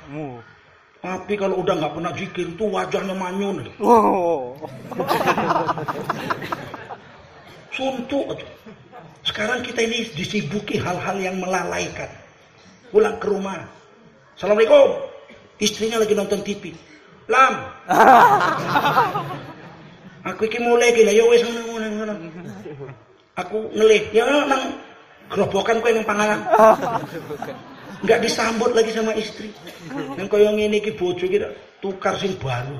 Tapi kalau udah nggak pernah zikir tuh wajahnya manyun. Suntuk. Sekarang kita ini disibuki hal-hal yang melalaikan. Pulang ke rumah. Assalamualaikum. Istrinya lagi nonton TV. Lam. (laughs) Aku iki mulai gila ya wis ngono. Aku ngelih. Ya nang gerobokan kowe nang panganan. Enggak disambut lagi sama istri. Yang kaya ngene iki bojo iki tukar sing baru.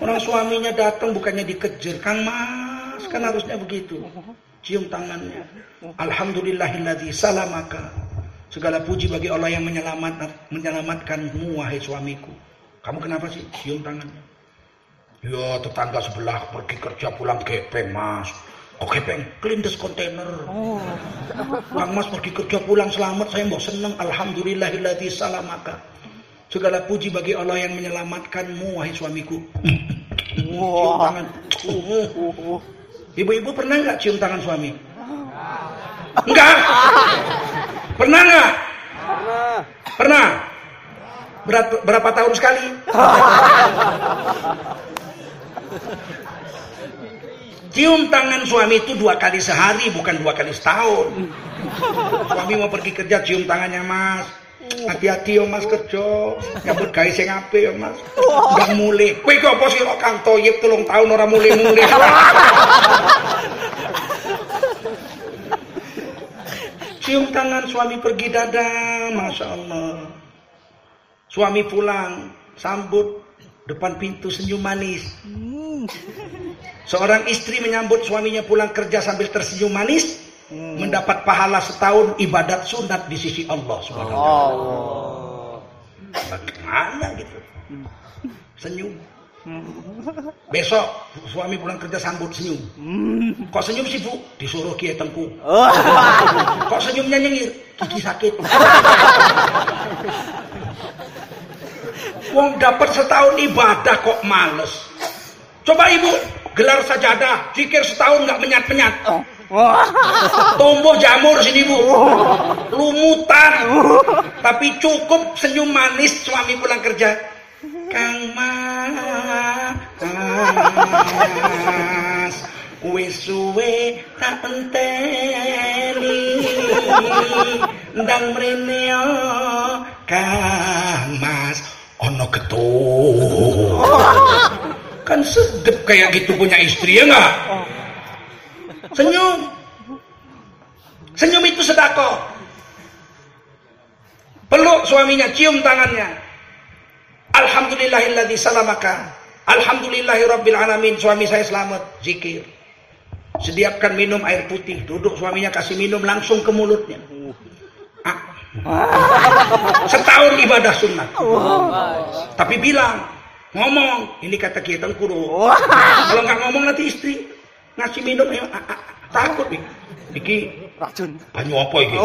Orang suaminya datang bukannya dikejar, Kang Mas, kan harusnya begitu. Cium tangannya. Alhamdulillahilladzi salamaka. Segala puji bagi Allah yang menyelamat menyelamatkanmu wahai suamiku. Kamu kenapa sih cium tangannya? Ya tetangga sebelah pergi kerja pulang gepeng mas. Kok gepeng? Kelindes kontainer. Kang Mas pergi kerja pulang selamat saya mau seneng. Alhamdulillahilladzi salamaka. Segala puji bagi Allah yang menyelamatkanmu wahai suamiku. Cium tangan. Ibu-ibu pernah nggak cium tangan suami? Enggak. Pernah nggak? Pernah. Berapa, berapa tahun sekali? Cium tangan suami itu dua kali sehari, bukan dua kali setahun. Suami mau pergi kerja, cium tangannya mas. Hati-hati yo mas kerja, nyambut gawe sing apik yo mas. Enggak mulai. Kowe iki apa sih kok Kang Toyib telung tahun ora mulai-mulai. (laughs) Cium tangan suami pergi dadah, masya Allah. Suami pulang, sambut depan pintu senyum manis. Seorang istri menyambut suaminya pulang kerja sambil tersenyum manis, mendapat pahala setahun ibadat sunat di sisi Allah Subhanahu wa taala. Bagaimana gitu? Senyum. Besok suami pulang kerja sambut senyum. Kok senyum sih bu? Disuruh kiai tengku. (laughs) Kok senyumnya nyengir? Gigi sakit. (laughs) Wong dapat setahun ibadah kok males. Coba ibu gelar sajadah, zikir setahun nggak menyat-menyat. Tumbuh jamur sini bu, lumutan. Tapi cukup senyum manis suami pulang kerja. Kang Mas, wis suwe tak enteni ndang mrene Kang Mas ono getuk. (laughs) Kan sedep kayak gitu punya istri ya enggak? Senyum. Senyum itu sedako. Peluk suaminya, cium tangannya. Alhamdulillahilladzi salamaka. Alhamdulillahi rabbil alamin. Suami saya selamat. Zikir. Sediapkan minum air putih. Duduk suaminya kasih minum langsung ke mulutnya. Ah. Setahun ibadah sunnah. Tapi bilang, ngomong. Ini kata kita Tengkuru. Kalau nggak ngomong nanti istri ngasih minum ya, takut nih. Iki Racun. banyu apa iki? (laughs)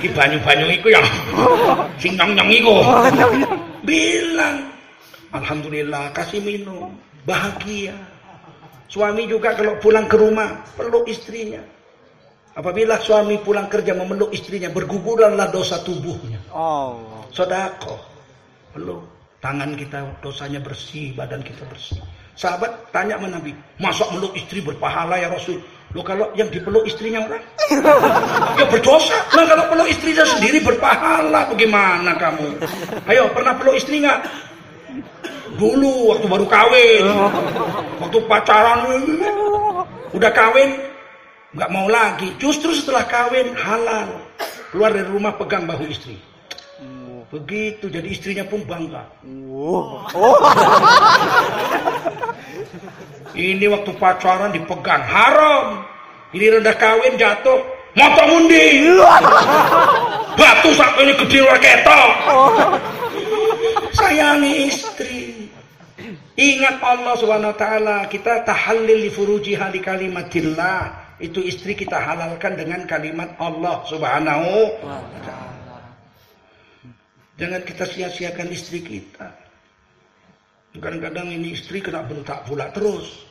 Iki banyu-banyu iku ya sing nyong-nyong iku. Bilang Alhamdulillah kasih minum bahagia. Suami juga kalau pulang ke rumah peluk istrinya. Apabila suami pulang kerja memeluk istrinya berguguranlah dosa tubuhnya. Oh. Sodako peluk tangan kita dosanya bersih, badan kita bersih. Sahabat tanya sama Nabi, masa meluk istri berpahala ya Rasul? Lo kalau yang dipeluk istrinya orang? (laughs) ya berdosa. Nah kalau peluk istrinya sendiri berpahala, bagaimana kamu? Ayo pernah peluk istri nggak? Dulu waktu baru kawin, waktu pacaran, udah kawin, nggak mau lagi. Justru setelah kawin halal, keluar dari rumah pegang bahu istri. Begitu, jadi istrinya pun bangga. (laughs) Ini waktu pacaran dipegang haram. Ini rendah kawin jatuh, motor mundi. (laughs) Batu sampai ini gede luar ketok. Sayangi istri. Ingat Allah Subhanahu wa taala, kita tahallil li furujiha li kalimatillah. Itu istri kita halalkan dengan kalimat Allah Subhanahu wa taala. Jangan kita sia-siakan istri kita. Kadang-kadang ini istri kena bentak pula terus.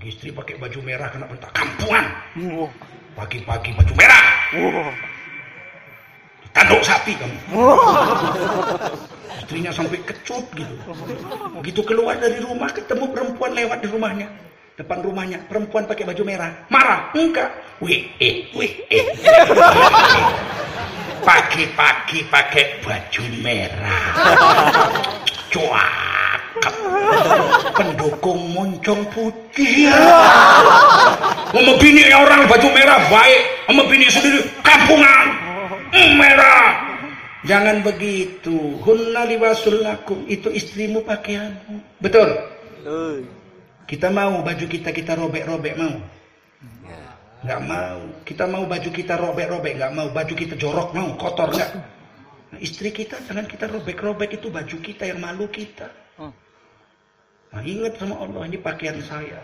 Istri pakai baju merah kena bentak kampungan. Pagi-pagi baju merah. Tanduk sapi kamu. (laughs) Istrinya sampai kecut gitu. Begitu keluar dari rumah ketemu perempuan lewat di rumahnya. Depan rumahnya perempuan pakai baju merah. Marah? Enggak. Wih, eh, wih, eh. (laughs) Pagi-pagi pakai baju merah. (laughs) Cuakep. Pendukung moncong putih. Sama bini orang baju merah baik. Sama bini sendiri kampungan. Mm, merah. Jangan begitu. Hunna libasul lakum. Itu istrimu pakaianmu. Betul? Kita mau baju kita kita robek-robek mau? Nggak mau. Kita mau baju kita robek-robek nggak mau. Baju kita jorok mau kotor nggak? Nah, istri kita jangan kita robek-robek itu baju kita yang malu kita. Nah, ingat sama Allah ini pakaian saya.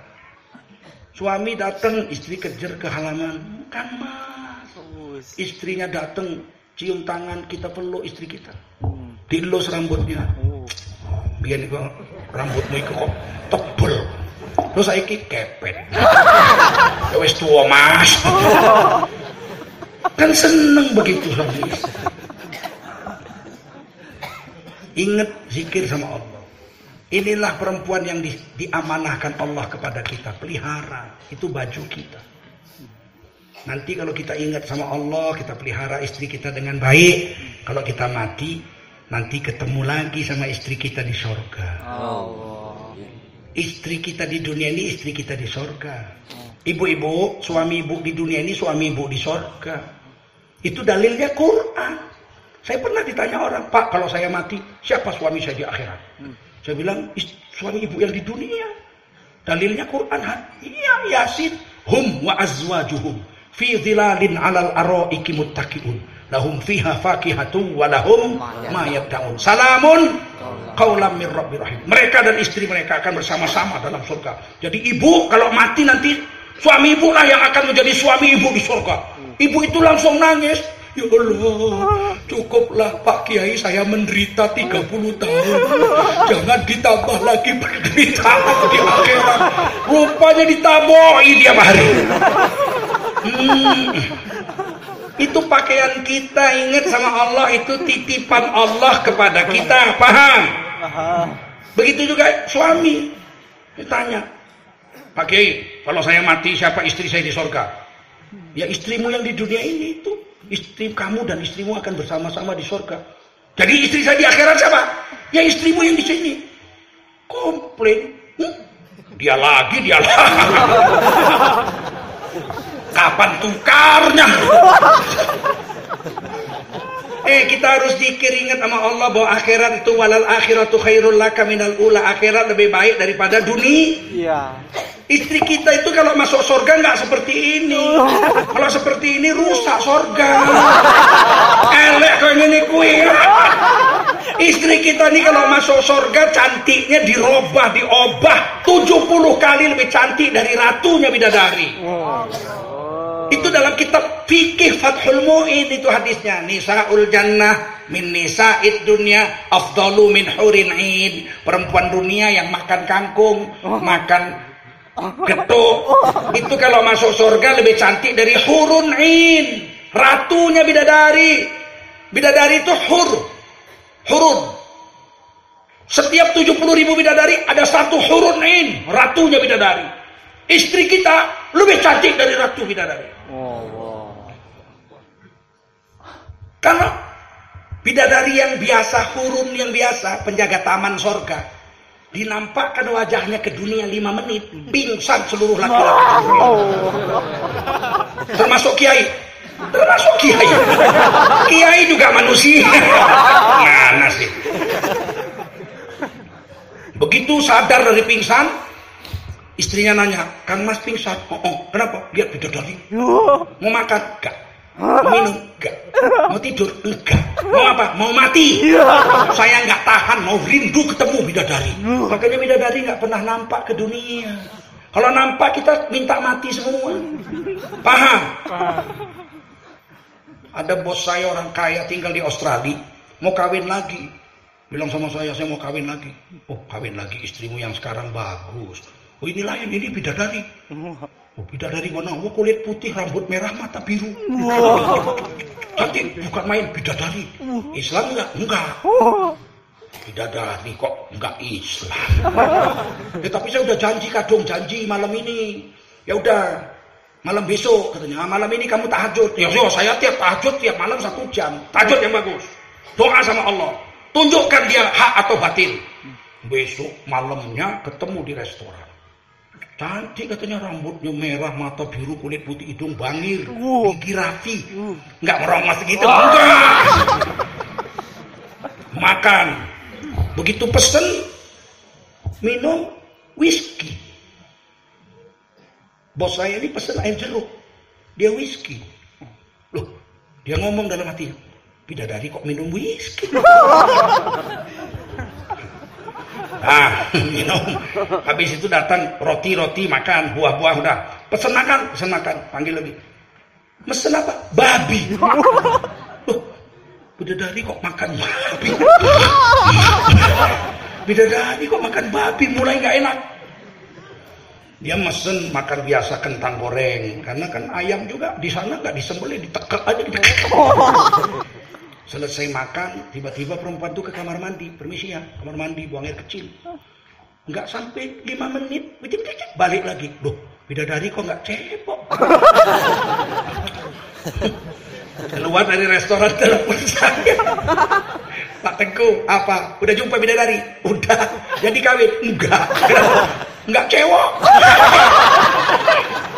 Suami datang, istri kejar ke halaman. Kan mas. Istrinya datang, cium tangan kita peluk istri kita. Dilus rambutnya. Biar kok rambutmu itu kok tebel. Terus saya kepet. Ya wis tua mas. Kan seneng begitu istri. Ingat zikir sama Allah. Inilah perempuan yang di, diamanahkan Allah kepada kita. Pelihara. Itu baju kita. Nanti kalau kita ingat sama Allah, kita pelihara istri kita dengan baik. Kalau kita mati, nanti ketemu lagi sama istri kita di sorga. Istri kita di dunia ini, istri kita di sorga. Ibu-ibu, suami ibu di dunia ini, suami ibu di sorga. Itu dalilnya Quran. Saya pernah ditanya orang, Pak, kalau saya mati, siapa suami saya di akhirat? Saya bilang, suami ibu yang di dunia. Dalilnya Quran. Iya, Yasin. Hum wa azwajuhum. Fi zilalin alal aro'iki muttaqiun. Lahum fiha fakihatu wa lahum ma yabda'un. Salamun qaulam min rabbir rahim. Mereka dan istri mereka akan bersama-sama dalam surga. Jadi ibu kalau mati nanti suami ibu lah yang akan menjadi suami ibu di surga. Ibu itu langsung nangis. Ya Allah, cukuplah Pak Kiai saya menderita 30 tahun. Jangan ditambah lagi penderitaan di akhirat. Rupanya ditaboi dia hari. Hmm. Itu pakaian kita ingat sama Allah itu titipan Allah kepada kita, paham? Begitu juga suami. Ditanya, Pak Kiai, kalau saya mati siapa istri saya di sorga? Ya istrimu yang di dunia ini itu. Istri kamu dan istrimu akan bersama-sama di sorga. Jadi istri saya di akhirat siapa? Ya istrimu yang di sini. Komplain. Hmm? Dia lagi, dia lagi. (laughs) Kapan tukarnya? (laughs) Eh kita harus dikir ingat sama Allah bahwa akhirat itu walal akhiratu khairul laka minal ula akhirat lebih baik daripada dunia. Iya. Istri kita itu kalau masuk surga nggak seperti ini. (laughs) Kalau seperti ini rusak surga. Elek kayak gini kue. Istri kita ini kalau masuk surga cantiknya dirubah, diobah 70 kali lebih cantik dari ratunya bidadari. Itu dalam kitab fikih Fathul Mu'in itu hadisnya. Nisaul jannah min nisa'id dunya afdalu min hurin id. Perempuan dunia yang makan kangkung, makan getuk. Itu kalau masuk surga lebih cantik dari hurun in. Ratunya bidadari. Bidadari itu hur. Hurun. Setiap 70 ribu bidadari ada satu hurun in. Ratunya bidadari. Istri kita lebih cantik dari ratu bidadari. Kalau bidadari yang biasa, hurun yang biasa, penjaga taman sorga, dinampakkan wajahnya ke dunia lima menit, pingsan seluruh laki-laki. (laughs) Termasuk kiai. Termasuk kiai. Kiai juga manusia. Mana sih? Begitu sadar dari pingsan, istrinya nanya, Kang Mas pingsan. Oh, oh kenapa? Lihat bidadari. Mau makan? Enggak. Mau minum? Enggak. Mau tidur? Enggak. Mau apa? Mau mati? Saya nggak tahan, mau rindu ketemu bidadari. Makanya bidadari nggak pernah nampak ke dunia. Kalau nampak kita minta mati semua. Paham? Ada bos saya orang kaya tinggal di Australia, mau kawin lagi. Bilang sama saya, saya mau kawin lagi. Oh, kawin lagi istrimu yang sekarang bagus. Oh, ini lain, ini bidadari. Oh, bidadari mana? Oh, kulit putih, rambut merah, mata biru. Cantik, bukan main bidadari. Islam enggak? Enggak. Bidadari kok enggak Islam. ya, tapi saya udah janji kadung janji malam ini. Ya udah, malam besok katanya. "Ah, malam ini kamu tahajud. Ya, yo, saya tiap tahajud tiap malam satu jam. Tahajud yang bagus. Doa sama Allah. Tunjukkan dia hak atau batil. Besok malamnya ketemu di restoran. Cantik katanya rambutnya merah, mata biru, kulit putih, hidung bangir, gigi rapi. Enggak merongos gitu. Enggak. Makan. Begitu pesen minum whisky. Bos saya ini pesen air jeruk. Dia whisky. Loh, dia ngomong dalam hati, bidadari kok minum whisky? (laughs) Ah, (laughs) minum. Habis itu datang roti-roti makan, buah-buah udah. Pesen makan, pesen makan, panggil lagi. Mesen apa? Babi. Loh, bidadari kok makan babi? (laughs) bidadari kok makan babi? Mulai nggak enak. Dia mesen makan biasa kentang goreng karena kan ayam juga di sana nggak disembelih ditekek aja ditekek. (laughs) Selesai makan, tiba-tiba perempuan tuh ke kamar mandi, permisi ya, kamar mandi buang air kecil. Nggak sampai lima menit, balik lagi. Loh, bidadari kok nggak cepok? (laughs) Keluar dari restoran telepon saya. Pak Tengku, apa? Udah jumpa bidadari? Udah. Jadi kawin? Enggak. Enggak (laughs) cewek. (laughs)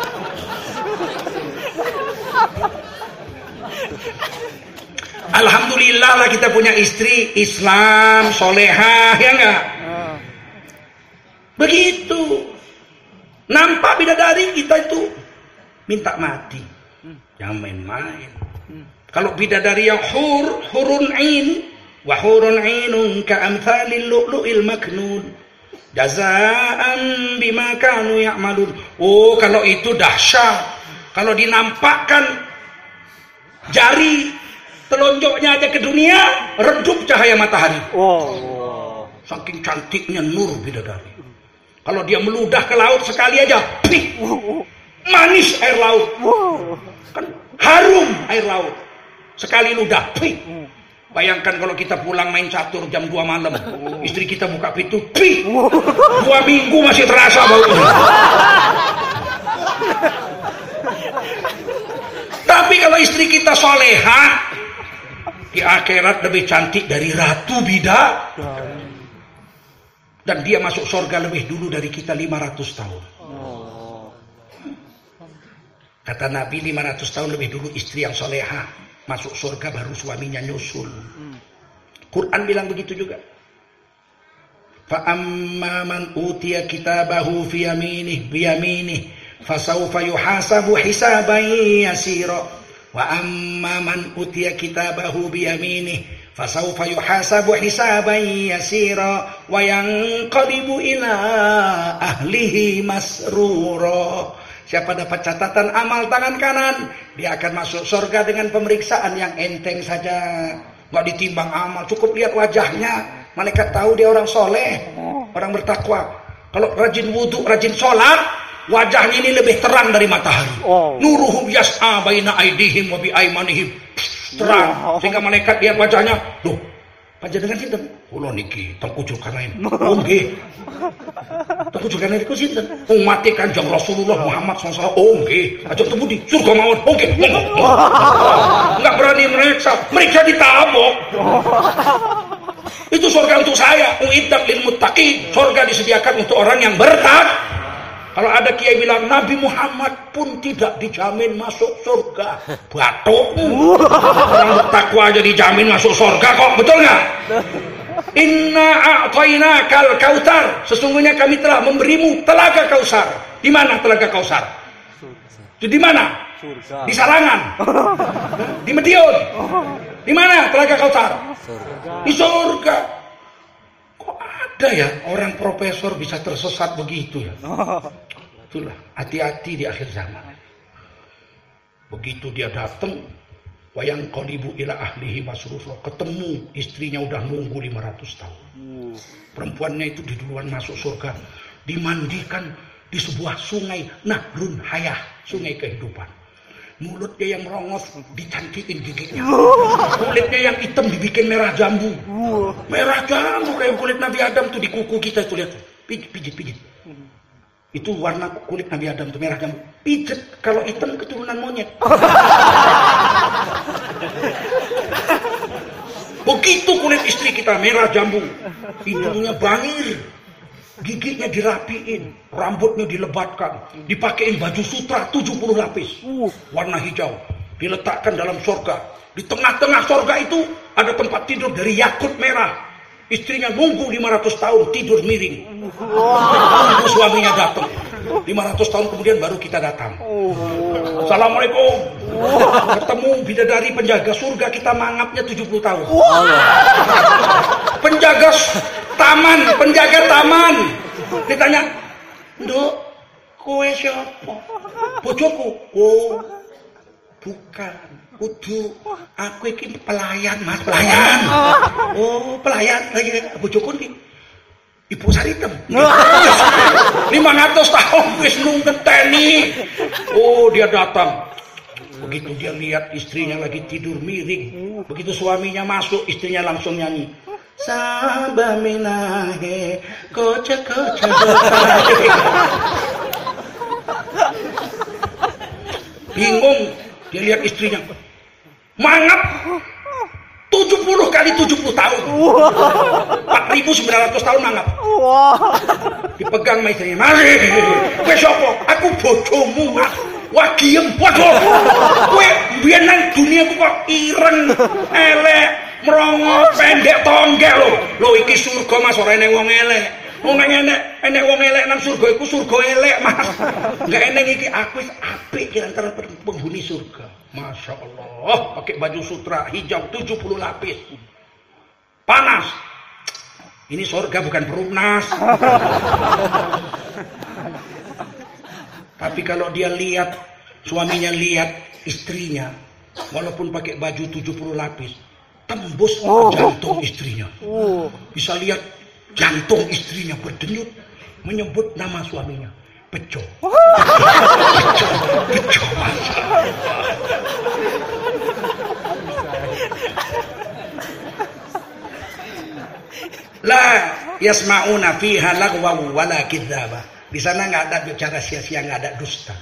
Alhamdulillah lah kita punya istri Islam, solehah, ya enggak? Begitu. Nampak bidadari kita itu minta mati. Jangan main-main. Kalau bidadari yang hur, hurun ain, wa hurun ainun ka'amthalil lu'lu'il maknun. Jazaan bima kanu ya'malun. Oh, kalau itu dahsyat. Kalau dinampakkan jari telunjuknya aja ke dunia, redup cahaya matahari. Oh. Saking cantiknya nur bidadari. Kalau dia meludah ke laut sekali aja, pih, manis air laut. Kan harum air laut. Sekali ludah, pih. Bayangkan kalau kita pulang main catur jam 2 malam, istri kita buka pintu, pih, dua minggu masih terasa baunya. Tapi kalau istri kita soleha, di akhirat lebih cantik dari ratu bida, dan dia masuk surga lebih dulu dari kita 500 tahun. Kata Nabi 500 tahun lebih dulu istri yang soleha masuk surga baru suaminya nyusul. Quran bilang begitu juga. Man utiya kitabahu fi yaminih bi yaminih fasawfa yuhasabu hisaban yasira wa amma man utiya kitabahu bi yaminih fasawfa yuhasabu hisaban yasira wa yanqalibu ila ahlihi masrura Siapa dapat catatan amal tangan kanan, dia akan masuk surga dengan pemeriksaan yang enteng saja. Nggak ditimbang amal, cukup lihat wajahnya. Malaikat tahu dia orang soleh, orang bertakwa. Kalau rajin wudhu, rajin sholat, wajahnya ini lebih terang dari matahari. Oh. Nuruhum yas'a baina aidihim wa bi aimanihim. Terang. Sehingga malaikat lihat wajahnya, loh, panjenengan sinten? Kula niki tengku Zulkarnain. (laughs) Oh nggih. Zulkarnain iku sinten? Umat Kanjeng Rasulullah Muhammad SAW. Oh nggih. Aja temu di surga mawon. Oh nggih. Enggak (laughs) berani meriksa. Meriksa ditabok. (laughs) Itu surga untuk saya. Uiddat lil muttaqin. Surga disediakan untuk orang yang bertak. Kalau ada kiai bilang Nabi Muhammad pun tidak dijamin masuk surga. Batukmu. Orang bertakwa aja dijamin masuk surga kok. Betul nggak? Inna a'tayna kal kautar. Sesungguhnya kami telah memberimu telaga kausar. Di mana telaga kausar? Di mana? Surga. Di Sarangan. Di Medion. Di mana telaga kausar? Di surga. Kok ada ya orang profesor bisa tersesat begitu ya? (laughs) Itulah hati-hati di akhir zaman. Begitu dia datang, wayang kolibu ila ahlihi masrufah. Ketemu istrinya udah nunggu 500 tahun. Perempuannya itu di duluan masuk surga. Dimandikan di sebuah sungai Nahrun Hayah. Sungai kehidupan. Mulutnya yang merongos dicantikin giginya. Kulitnya yang hitam dibikin merah jambu. Merah jambu kayak kulit Nabi Adam tuh di kuku kita tuh lihat. Pijit, pijit, pijit. Itu warna kulit Nabi Adam tuh merah jambu. Pijet kalau hitam keturunan monyet. (laughs) Begitu kulit istri kita merah jambu. Hidungnya bangir. Giginya dirapiin, rambutnya dilebatkan, dipakein baju sutra 70 lapis, warna hijau, diletakkan dalam sorga. Di tengah-tengah sorga itu ada tempat tidur dari yakut merah. Istrinya nunggu 500 tahun tidur miring. Nunggu suaminya datang. 500 tahun kemudian baru kita datang. Assalamualaikum. Ketemu bidadari penjaga surga kita mangapnya 70 tahun. Penjaga taman, penjaga taman. Ditanya, "Nduk, kowe siapa?" Bojoku. Oh, bukan. Kudu aku iki pelayan, Mas, pelayan. Oh, pelayan. Lagi bojoku nih. Ibu Saritem. 500 tahun wis nunggeteni. Oh, dia datang. Begitu dia lihat istrinya lagi tidur miring. Begitu suaminya masuk, istrinya langsung nyanyi. Sabah minahe koca koca Bingung dia lihat istrinya. Mangap 70 kali 70 tahun. 4900 tahun mangap. Dipegang sama istrinya. Mari, kowe sapa? Aku bojomu, Mas. Wah diem, waduh. Kowe biyen nang dunia kok ireng, elek, pendek tonggel lho. Lho iki surga Mas ora enek wong elek. Wong nek enek enek wong elek nang surga iku surga elek, Mas. Enggak enek iki aku wis apik kira antara penghuni surga. Masya Allah, pakai baju sutra hijau 70 lapis. Panas. Ini surga bukan perumnas. (laughs) Tapi kalau dia lihat, suaminya lihat istrinya, walaupun pakai baju 70 lapis, tembus jantung istrinya. Bisa lihat jantung istrinya berdenyut, menyebut nama suaminya. Bejo. Bejo, bejo, Masya La yasma'una fiha lagwa wala kidzaba. Di sana nggak ada bicara sia-sia, nggak ada dusta.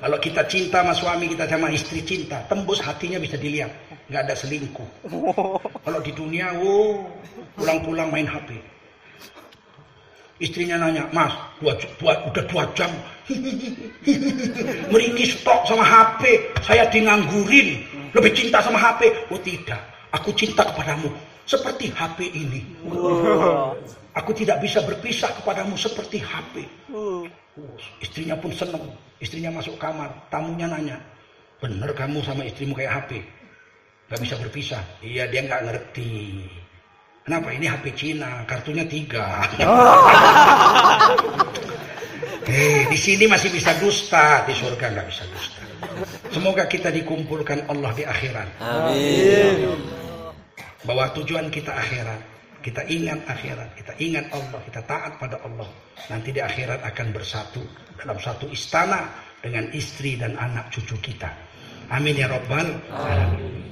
Kalau kita cinta sama suami kita sama istri cinta, tembus hatinya bisa dilihat, nggak ada selingkuh. Kalau di dunia, wow, pulang-pulang main HP. Istrinya nanya, Mas, dua, dua, udah dua jam, (laughs) meringis stok sama HP, saya dinganggurin, lebih cinta sama HP. Oh tidak, aku cinta kepadamu seperti HP ini. Aku tidak bisa berpisah kepadamu seperti HP. Istrinya pun senang. Istrinya masuk kamar. Tamunya nanya. Bener kamu sama istrimu kayak HP? Gak bisa berpisah. Iya dia nggak ngerti. Kenapa? Ini HP Cina. Kartunya tiga. Hei, (laughs) di sini masih bisa dusta. Di surga nggak bisa dusta. Semoga kita dikumpulkan Allah di akhirat. Amin. Bahwa tujuan kita akhirat kita ingat akhirat, kita ingat Allah, kita taat pada Allah. Nanti di akhirat akan bersatu dalam satu istana dengan istri dan anak cucu kita. Amin ya Rabbal alamin.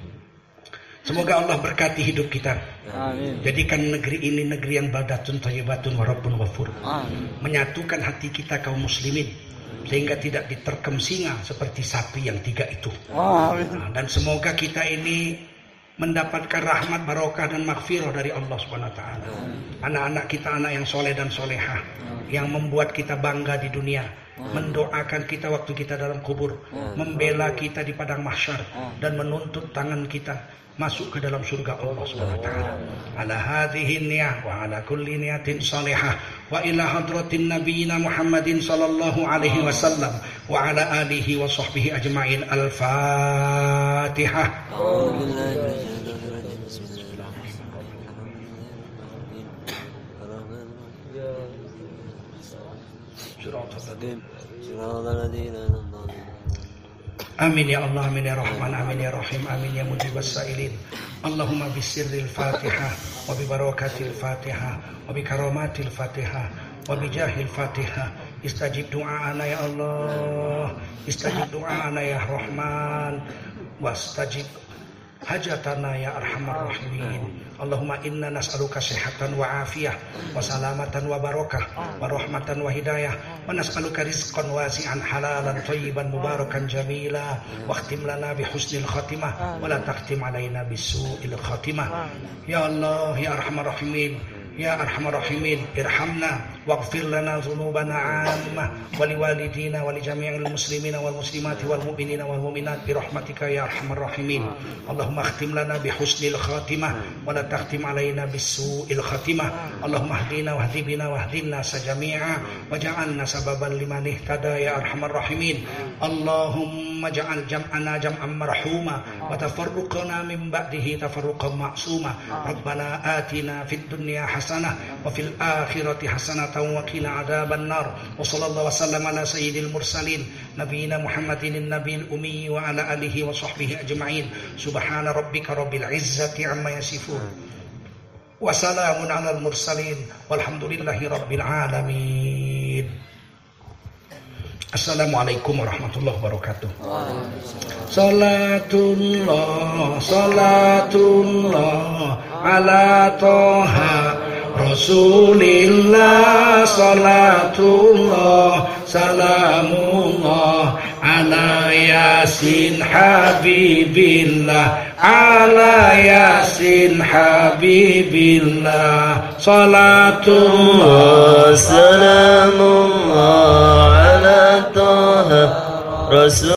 Semoga Allah berkati hidup kita. Amin. Jadikan negeri ini negeri yang badatun thayyibatun wa rabbun ghafur. Amin. Menyatukan hati kita kaum muslimin sehingga tidak diterkem singa seperti sapi yang tiga itu. Amin. Nah, dan semoga kita ini mendapatkan rahmat barokah dan maghfirah dari Allah Subhanahu wa taala. Anak-anak kita anak yang soleh dan solehah yang membuat kita bangga di dunia, mendoakan kita waktu kita dalam kubur, membela kita di padang mahsyar dan menuntut tangan kita masuk ke dalam surga Allah Subhanahu wa taala. Ala hadhihi niyah wa ala kulli niyatin salihah wa ila hadratin nabiyina Muhammadin sallallahu alaihi wasallam wa ala alihi wa sahbihi ajmain. Al-Fatihah. أعوذ بالله آمين يا الله آمين يا رحمن آمين يا رحيم آمين يا مجيب السائلين. اللهم بسر الفاتحة وببركة الفاتحة وبكرامات الفاتحة وبجاه الفاتحة. استجب دعاءنا يا الله استجب دعاءنا يا رحمن. واستجب حاجتنا يا أرحم الراحمين اللهم إنا نسألك صحة وعافية وسلامة وبركة ورحمة وهداية ونسألك رزقا واسعا حلالا طيبا مباركا جميلا واختم لنا بحسن الخاتمة ولا تختم علينا بسوء الخاتمة يا الله يا أرحم الراحمين wa khtim lana bi husnil khatimah wa la takhtim alaina bisu'il khatimah ya Allah ya arhamar rahimin يا أرحم الراحمين ارحمنا واغفر لنا ذنوبنا عامة ولوالدينا ولجميع المسلمين والمسلمات والمؤمنين والمؤمنات برحمتك يا أرحم الراحمين اللهم اختم لنا بحسن الخاتمة ولا تختم علينا بالسوء الخاتمة اللهم اهدنا واهد بنا واهد الناس جميعا وجعلنا سببا لمن اهتدى يا أرحم الراحمين اللهم اجعل جمعنا جمعا مرحوما وتفرقنا من بعده تفرقا معصوما ربنا آتنا في الدنيا حسنة hasanah wa fil akhirati hasanatan wa qina adzaban nar wa sallallahu wasallam ala sayyidil mursalin nabiyina muhammadin nabiyil ummi wa ala alihi wa sahbihi ajma'in. Subhana rabbika rabbil izzati amma yasifun. Wa salamun ala al mursalin walhamdulillahi rabbil alamin. Assalamualaikum warahmatullahi wabarakatuh. Salatullah, salatullah ala Rasulillah salatullah salamullah ala yasin habibillah ala yasin habibillah salatullah. Salamullah ala taha rasul